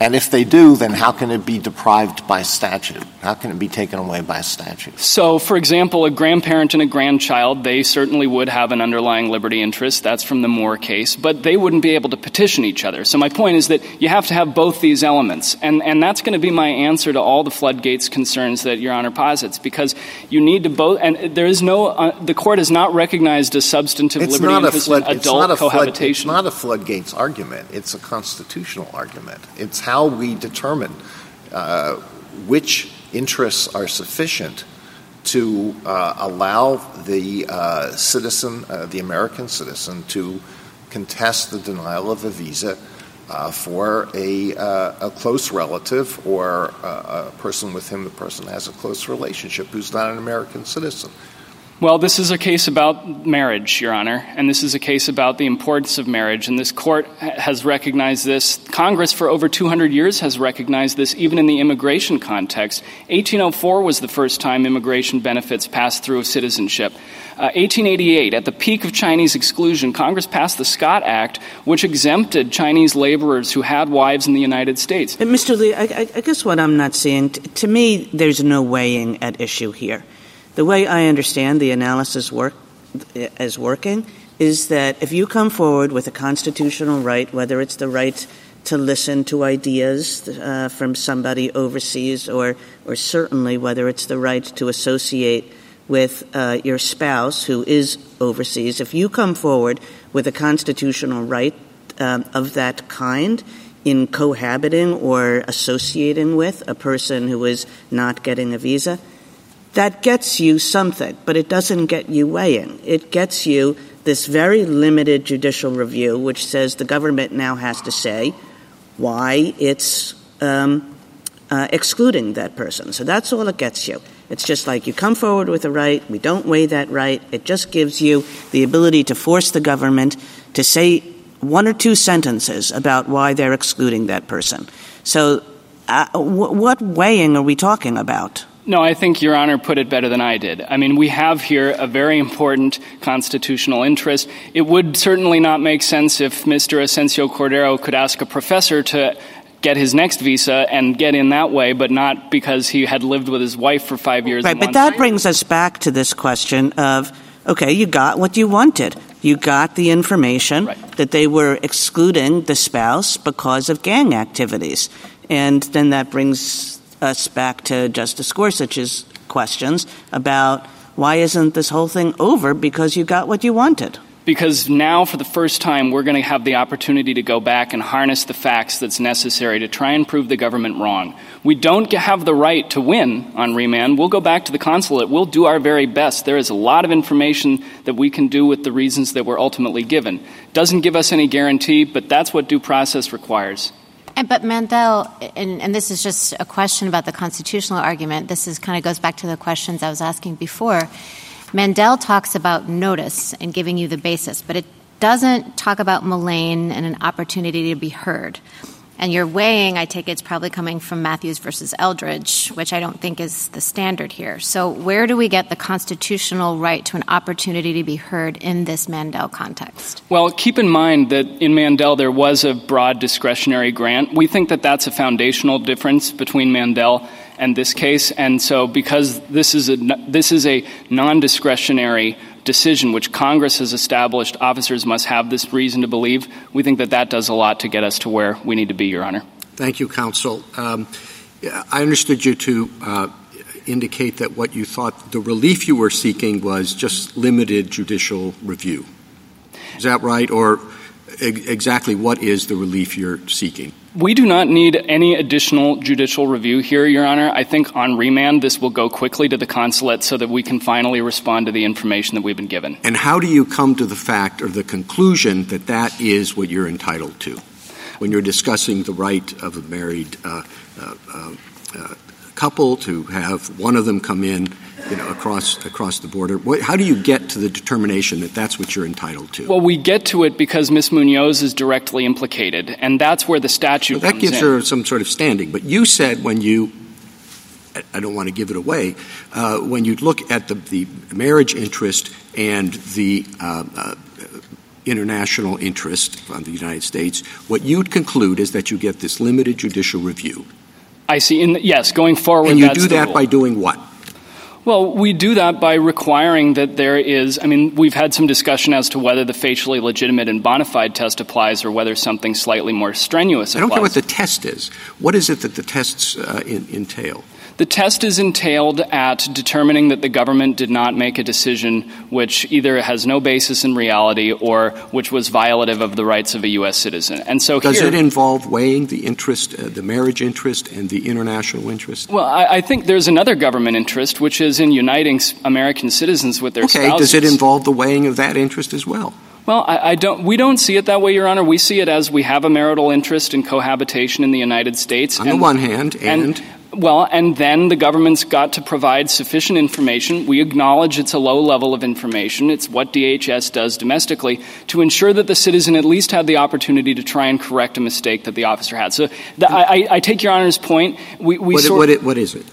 And if they do, then how can it be deprived by statute? How can it be taken away by a statute? So, for example, a grandparent and a grandchild, they certainly would have an underlying liberty interest. That's from the Moore case. But they wouldn't be able to petition each other. So my point is that you have to have both these elements. And, and that's going to be my answer to all the floodgates concerns that Your Honor posits, because you need to both, and there is no, uh, the court has not recognized a substantive it's liberty interest flood, in adult cohabitation. Flood, it's not a floodgates argument. It's a constitutional argument. It's how we determine uh, which interests are sufficient to uh, allow the uh, citizen, uh, the American citizen, to contest the denial of a visa uh, for a, uh, a, close relative or a person with whom the person has a close relationship who's not an American citizen. Well, this is a case about marriage, Your Honor, and this is a case about the importance of marriage. And this court has recognized this. Congress, for over 200 years, has recognized this, even in the immigration context. 1804 was the first time immigration benefits passed through citizenship. Uh, 1888, at the peak of Chinese exclusion, Congress passed the Scott Act, which exempted Chinese laborers who had wives in the United States. And Mr. Lee, I, I guess what I'm not seeing, t- to me, there's no weighing at issue here. The way I understand the analysis work as working is that if you come forward with a constitutional right, whether it's the right to listen to ideas uh, from somebody overseas, or or certainly whether it's the right to associate with uh, your spouse who is overseas, if you come forward with a constitutional right um, of that kind in cohabiting or associating with a person who is not getting a visa, that gets you something, but it doesn't get you weighing. It gets you this very limited judicial review, which says the government now has to say why it's um, uh, excluding that person. So that's all it gets you. It's just like you come forward with a right, we don't weigh that right. It just gives you the ability to force the government to say one or two sentences about why they're excluding that person. So, uh, w- what weighing are we talking about? No, I think Your Honor put it better than I did. I mean, we have here a very important constitutional interest. It would certainly not make sense if Mr. Asencio Cordero could ask a professor to get his next visa and get in that way, but not because he had lived with his wife for five years. Right, but that brings us back to this question of okay, you got what you wanted. You got the information right. that they were excluding the spouse because of gang activities. And then that brings us back to Justice Gorsuch's questions about why isn't this whole thing over because you got what you wanted? Because now, for the first time, we're going to have the opportunity to go back and harness the facts that's necessary to try and prove the government wrong. We don't have the right to win on remand. We'll go back to the consulate. We'll do our very best. There is a lot of information that we can do with the reasons that were ultimately given. Doesn't give us any guarantee, but that's what due process requires. And, but Mandel, and, and, this is just a question about the constitutional argument. This is kind of goes back to the questions I was asking before. Mandel talks about notice and giving you the basis, but it doesn't talk about Mullane and an opportunity to be heard. And your weighing, I take it's probably coming from Mathews versus Eldridge, which I don't think is the standard here. So, where do we get the constitutional right to an opportunity to be heard in this Mandel context? Well, keep in mind that in Mandel there was a broad discretionary grant. We think that that's a foundational difference between Mandel and this case. And so, because this is a, this is a non discretionary decision which Congress has established officers must have this reason to believe, we think that that does a lot to get us to where we need to be, Your Honor. Thank you, counsel. Um, I understood you to uh, indicate that what you thought the relief you were seeking was just limited judicial review. Is that right? Or exactly what is the relief you're seeking? We do not need any additional judicial review here, Your Honor. I think on remand, this will go quickly to the consulate so that we can finally respond to the information that we've been given. And how do you come to the fact or the conclusion that that is what you're entitled to when you're discussing the right of a married uh, uh, uh, couple to have one of them come in you know, across across the border. What, how do you get to the determination that that's what you're entitled to? Well, we get to it because Ms. Munoz is directly implicated, and that's where the statute. that gives in. her some sort of standing. But you said when you, I don't want to give it away, uh, when you look at the, the marriage interest and the uh, uh, international interest on the United States, what you'd conclude is that you get this limited judicial review. I see. In the, yes, going forward, and you do that by doing what? Well, we do that by requiring that there is. I mean, we've had some discussion as to whether the facially legitimate and bona fide test applies or whether something slightly more strenuous I don't care what the test is. What is it that the tests uh, in, entail? The test is entailed at determining that the government did not make a decision which either has no basis in reality or which was violative of the rights of a U.S. citizen. And so Does here, it involve weighing the interest, uh, the marriage interest, and the international interest? Well, I, I, think there's another government interest, which is in uniting American citizens with their okay, spouses. does it involve the weighing of that interest as well? Well, I, I, don't. We don't see it that way, Your Honor. We see it as we have a marital interest in cohabitation in the United States. On and, the one hand, and, and well, and then the government's got to provide sufficient information. We acknowledge it's a low level of information. It's what DHS does domestically to ensure that the citizen at least had the opportunity to try and correct a mistake that the officer had. So the, I, I, take Your Honor's point. We, we what, sort what, what is it?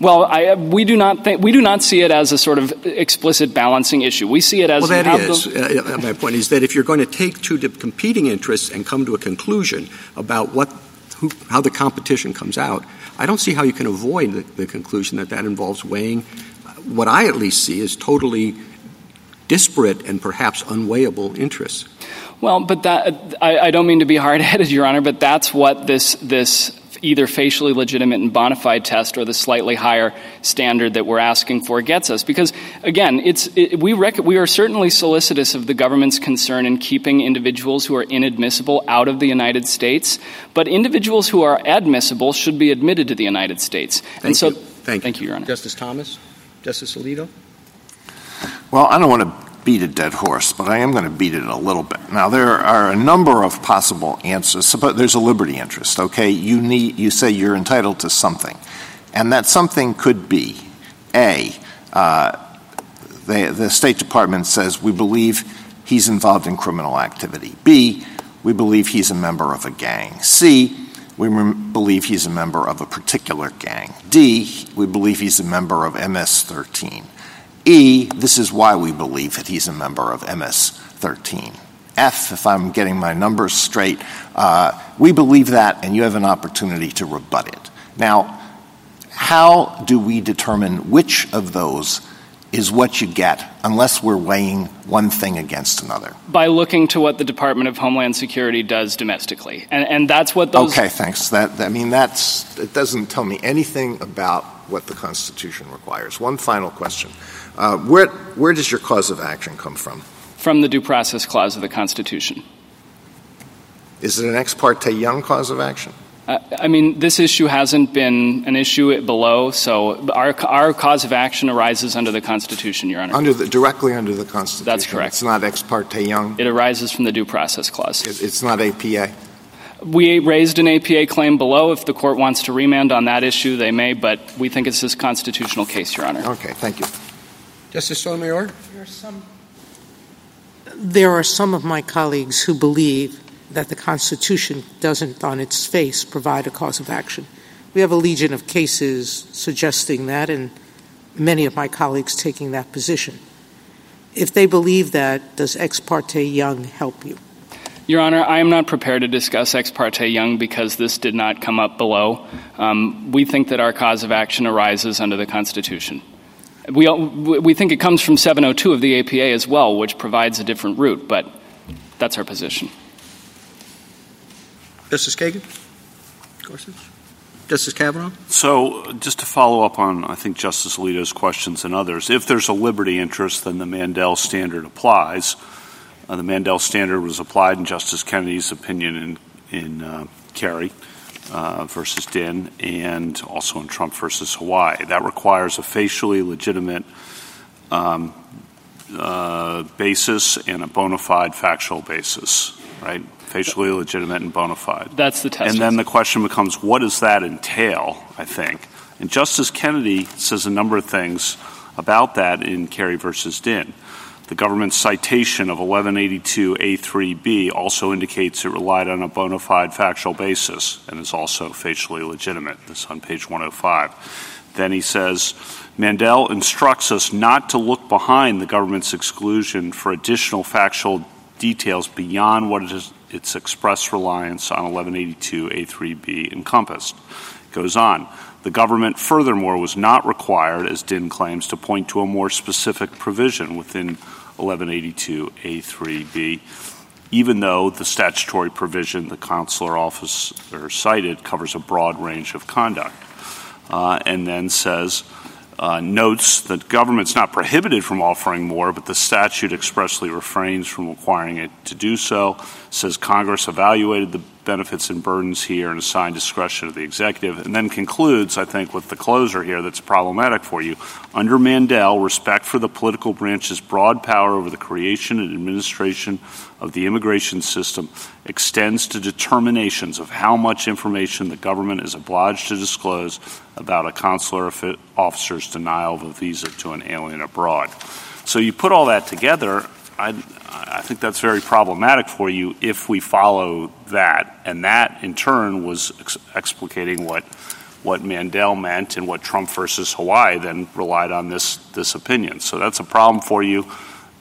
Well, I, we do not think, we do not see it as a sort of explicit balancing issue. We see it as well. That is uh, my point is that if you're going to take two competing interests and come to a conclusion about what who, how the competition comes out, I don't see how you can avoid the, the conclusion that that involves weighing uh, what I at least see is totally disparate and perhaps unweighable interests. Well, but that I, I, don't mean to be hard-headed, Your Honor, but that's what this this either facially legitimate and bona fide test or the slightly higher standard that we're asking for gets us. Because again, it's it, we rec- we are certainly solicitous of the government's concern in keeping individuals who are inadmissible out of the United States, but individuals who are admissible should be admitted to the United States. Thank and so, you. Thank, thank you, Your Honor. Justice Thomas, Justice Alito. Well, I don't want to beat a dead horse, but I am going to beat it a little bit. Now, there are a number of possible answers. Suppose there's a liberty interest, okay? You, need, you say you're entitled to something. And that something could be A, uh, the, the State Department says we believe he's involved in criminal activity. B, we believe he's a member of a gang. C, we believe he's a member of a particular gang. D, we believe he's a member of MS 13. E, this is why we believe that he's a member of MS 13. F, if I'm getting my numbers straight, uh, we believe that, and you have an opportunity to rebut it. Now, how do we determine which of those is what you get unless we're weighing one thing against another? By looking to what the Department of Homeland Security does domestically. And, and that's what those. Okay, thanks. That, I mean, that's, it doesn't tell me anything about what the Constitution requires. One final question. Uh, where, where does your cause of action come from? From the Due Process Clause of the Constitution. Is it an ex parte Young cause of action? Uh, I mean, this issue hasn't been an issue below, so our, our cause of action arises under the Constitution, Your Honor. Under the, directly under the Constitution? That's correct. It's not ex parte Young? It arises from the Due Process Clause. It, it's not APA? We raised an APA claim below. If the court wants to remand on that issue, they may, but we think it's this constitutional case, Your Honor. Okay, thank you. Justice Sotomayor? There are some, there are some of my colleagues who believe that the Constitution doesn't, on its face, provide a cause of action. We have a legion of cases suggesting that, and many of my colleagues taking that position. If they believe that, does Ex parte Young help you? Your Honor, I am not prepared to discuss Ex parte Young because this did not come up below. Um, we think that our cause of action arises under the Constitution. We, we think it comes from 702 of the APA as well, which provides a different route, but that's our position. Justice Kagan? Gorsuch? Justice Kavanaugh? So, just to follow up on, I think, Justice Alito's questions and others, if there's a liberty interest, then the Mandel standard applies. Uh, the Mandel standard was applied in Justice Kennedy's opinion in, in uh, Kerry uh, versus Din and also in Trump versus Hawaii. That requires a facially legitimate um, uh, basis and a bona fide factual basis, right? Facially legitimate and bona fide. That's the test. And then the question becomes, what does that entail, I think? And Justice Kennedy says a number of things about that in Kerry versus Din. The government's citation of 1182A3B also indicates it relied on a bona fide factual basis and is also facially legitimate. This on page 105. Then he says, Mandel instructs us not to look behind the government's exclusion for additional factual details beyond what its express reliance on 1182A3B encompassed. It goes on. The government, furthermore, was not required, as Din claims, to point to a more specific provision within 1182A3B, even though the statutory provision the consular officer cited covers a broad range of conduct. uh, and then says, uh, notes that government's not prohibited from offering more, but the statute expressly refrains from requiring it to do so. Says Congress evaluated the benefits and burdens here and assigned discretion to the executive, and then concludes, I think, with the closer here that's problematic for you. Under Mandel, respect for the political branch's broad power over the creation and administration of the immigration system extends to determinations of how much information the government is obliged to disclose about a consular officer's denial of a visa to an alien abroad. So you put all that together, I, think that's very problematic for you if we follow that. And that, in turn, was ex- explicating what what Mandel meant and what Trump versus Hawaii then relied on this this opinion. So that's a problem for you.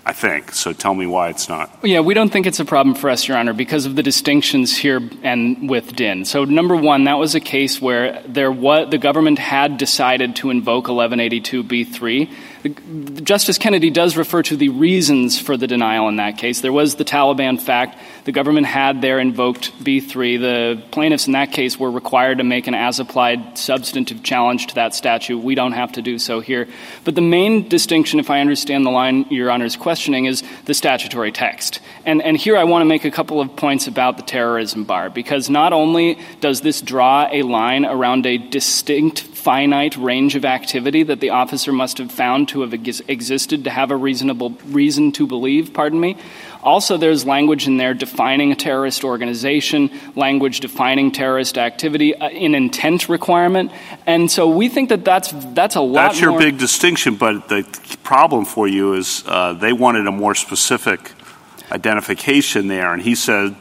I think. So tell me why it's not. Yeah, we don't think it's a problem for us, Your Honor, because of the distinctions here and with Din. So number one, that was a case where the government had decided to invoke 1182b3 Justice Kennedy does refer to the reasons for the denial in that case. There was the Taliban fact. The government had there invoked B3. The plaintiffs in that case were required to make an as applied substantive challenge to that statute. We don't have to do so here. But the main distinction, if I understand the line Your Honor is questioning, is the statutory text. And, and here I want to make a couple of points about the terrorism bar, because not only does this draw a line around a distinct finite range of activity that the officer must have found to have ex- existed to have a reasonable reason to believe, pardon me. Also, there's language in there defining a terrorist organization, language defining terrorist activity, uh, an intent requirement, and so we think that that's that's a lot. That's your more- big distinction, but the problem for you is uh, they wanted a more specific identification there, and he said,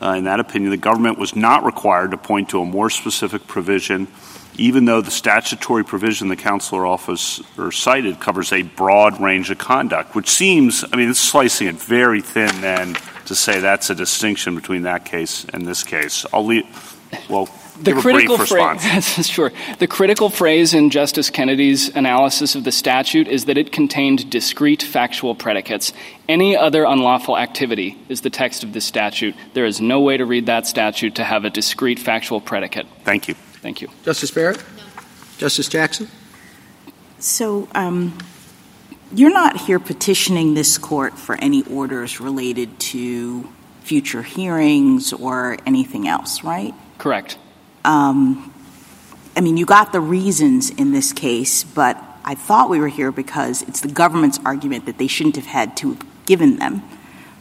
uh, in that opinion, the government was not required to point to a more specific provision even though the statutory provision the consular office or cited covers a broad range of conduct, which seems, I mean, it's slicing it very thin then to say that's a distinction between that case and this case. I'll leave, well, the critical a brief response. phrase, sure. The critical phrase in Justice Kennedy's analysis of the statute is that it contained discrete factual predicates. Any other unlawful activity is the text of this statute. There is no way to read that statute to have a discrete factual predicate. Thank you. Thank you. Justice Barrett? No. Justice Jackson? So um, you're not here petitioning this court for any orders related to future hearings or anything else, right? Correct. Um, I mean, you got the reasons in this case, but I thought we were here because it's the government's argument that they shouldn't have had to have given them,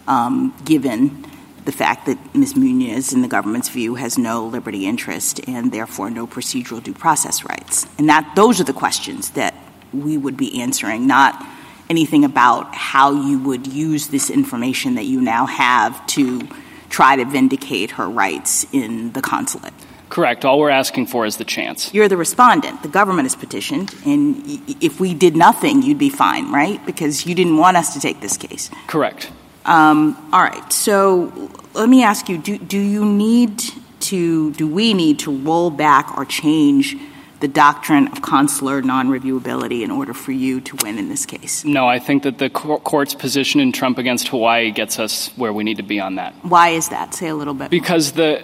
um, given the fact that Ms. Muniz, in the government's view, has no liberty interest and therefore no procedural due process rights. And that those are the questions that we would be answering, not anything about how you would use this information that you now have to try to vindicate her rights in the consulate. Correct. All we're asking for is the chance. You're the respondent. The government has petitioned, and if we did nothing, you'd be fine, right? Because you didn't want us to take this case. Correct. Um, all right. So let me ask you: Do do you need to? Do we need to roll back or change the doctrine of consular non-reviewability in order for you to win in this case? No, I think that the court's position in Trump against Hawaii gets us where we need to be on that. Why is that? Say a little bit. Because the,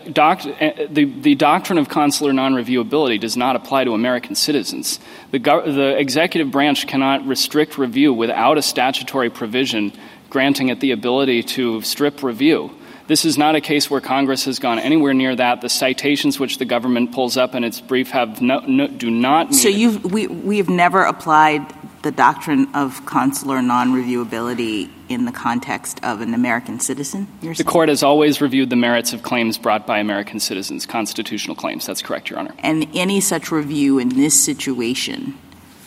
eh, the, the doctrine of consular non-reviewability does not apply to American citizens. The executive branch cannot restrict review without a statutory provision granting it the ability to strip review. This is not a case where Congress has gone anywhere near that. The citations which the government pulls up in its brief have no, no, do not. So you we we have never applied the doctrine of consular non-reviewability in the context of an American citizen? The court has always reviewed the merits of claims brought by American citizens, constitutional claims. That's correct, Your Honor. And any such review in this situation.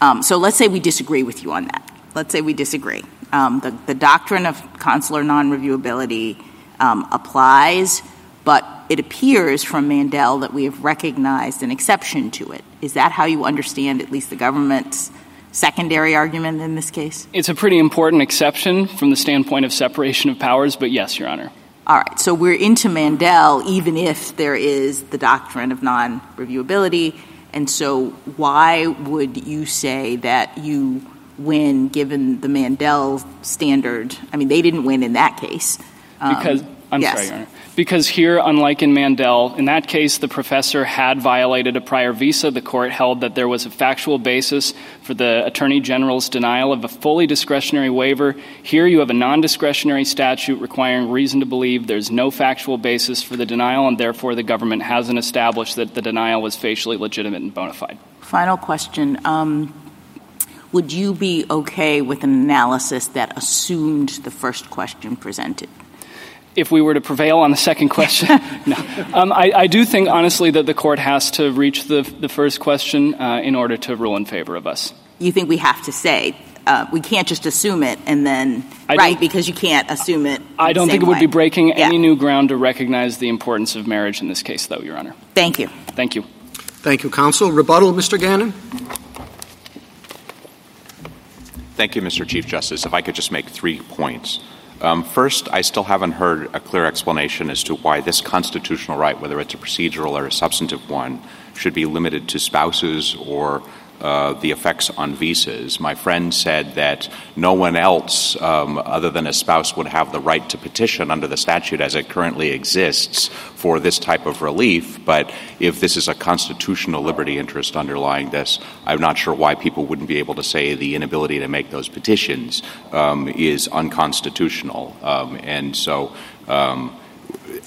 Um, so let's say we disagree with you on that. Let's say we disagree. Um, the, the doctrine of consular non-reviewability um, applies, but it appears from Mandel that we have recognized an exception to it. Is that how you understand at least the government's secondary argument in this case? It's a pretty important exception from the standpoint of separation of powers, but yes, Your Honor. All right. So we're into Mandel even if there is the doctrine of non-reviewability. And so why would you say that you win given the Mandel standard? I mean, they didn't win in that case. Um, because I'm yes. sorry, Your Honor. Because here, unlike in Mandel, in that case, the professor had violated a prior visa. The court held that there was a factual basis for the attorney general's denial of a fully discretionary waiver. Here, you have a non discretionary statute requiring reason to believe there's no factual basis for the denial, and therefore the government hasn't established that the denial was facially legitimate and bona fide. Final question. Um, would you be okay with an analysis that assumed the first question presented? If we were to prevail on the second question, no. Um, I, I, do think, honestly, that the court has to reach the, the first question uh, in order to rule in favor of us. You think we have to say uh, we can't just assume it and then I right because you can't assume it. I don't think it would way. be breaking yeah. any new ground to recognize the importance of marriage in this case, though, Your Honor. Thank you. Thank you. Thank you, counsel. Rebuttal, Mr. Gannon. Thank you, Mr. Chief Justice. If I could just make three points. Um, first, I still haven't heard a clear explanation as to why this constitutional right, whether it's a procedural or a substantive one, should be limited to spouses or uh, the effects on visas. My friend said that no one else um, other than a spouse would have the right to petition under the statute as it currently exists for this type of relief. But if this is a constitutional liberty interest underlying this, I'm not sure why people wouldn't be able to say the inability to make those petitions um, is unconstitutional. Um, and so um,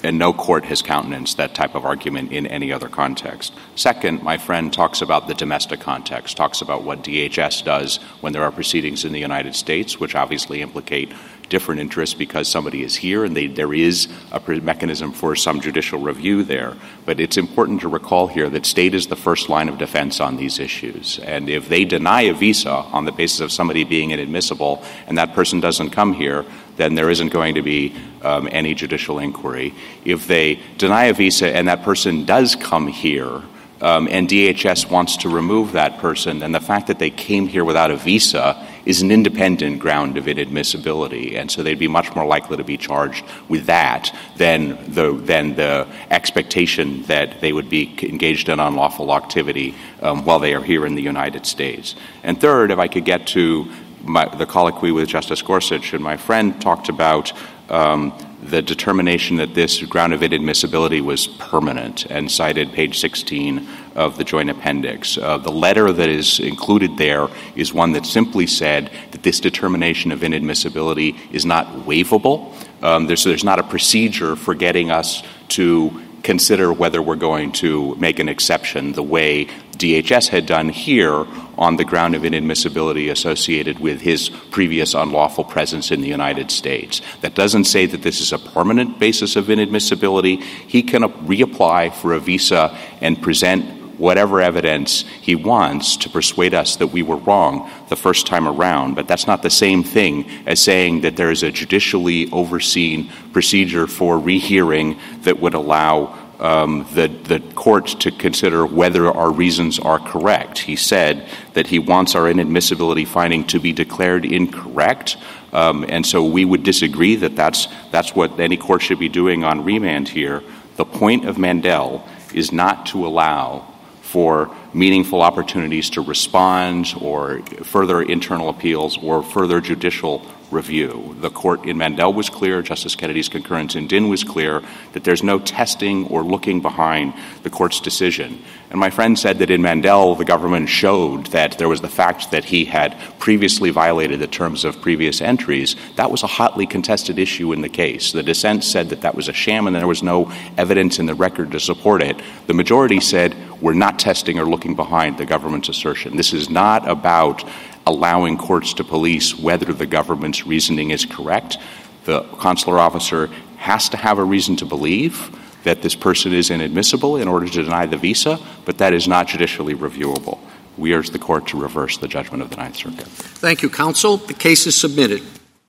and no court has countenanced that type of argument in any other context. Second, my friend talks about the domestic context, talks about what DHS does when there are proceedings in the United States, which obviously implicate different interests because somebody is here and they, there is a mechanism for some judicial review there. But it's important to recall here that state is the first line of defense on these issues. And if they deny a visa on the basis of somebody being inadmissible and that person doesn't come here, then there isn't going to be um, any judicial inquiry. If they deny a visa and that person does come here, um, and DHS wants to remove that person, then the fact that they came here without a visa is an independent ground of inadmissibility, and so they'd be much more likely to be charged with that than the than the expectation that they would be engaged in unlawful activity um, while they are here in the United States. And third, if I could get to my, the colloquy with Justice Gorsuch and my friend talked about um, the determination that this ground of inadmissibility was permanent and cited page 16 of the joint appendix. Uh, the letter that is included there is one that simply said that this determination of inadmissibility is not waivable. Um, there's, there's not a procedure for getting us to consider whether we're going to make an exception the way DHS had done here on the ground of inadmissibility associated with his previous unlawful presence in the United States. That doesn't say that this is a permanent basis of inadmissibility. He can reapply for a visa and present whatever evidence he wants to persuade us that we were wrong the first time around. But that's not the same thing as saying that there is a judicially overseen procedure for rehearing that would allow um, the, the court to consider whether our reasons are correct. He said that he wants our inadmissibility finding to be declared incorrect. Um, and so we would disagree that that's, that's what any court should be doing on remand here. The point of Mandel is not to allow for meaningful opportunities to respond or further internal appeals or further judicial review. The court in Mandel was clear, Justice Kennedy's concurrence in Din was clear, that there's no testing or looking behind the court's decision. And my friend said that in Mandel, the government showed that there was the fact that he had previously violated the terms of previous entries. That was a hotly contested issue in the case. The dissent said that that was a sham and there was no evidence in the record to support it. The majority said, we're not testing or looking behind the government's assertion. This is not about allowing courts to police whether the government's reasoning is correct. The consular officer has to have a reason to believe that this person is inadmissible in order to deny the visa, but that is not judicially reviewable. We urge the court to reverse the judgment of the Ninth Circuit. Thank you, counsel. The case is submitted.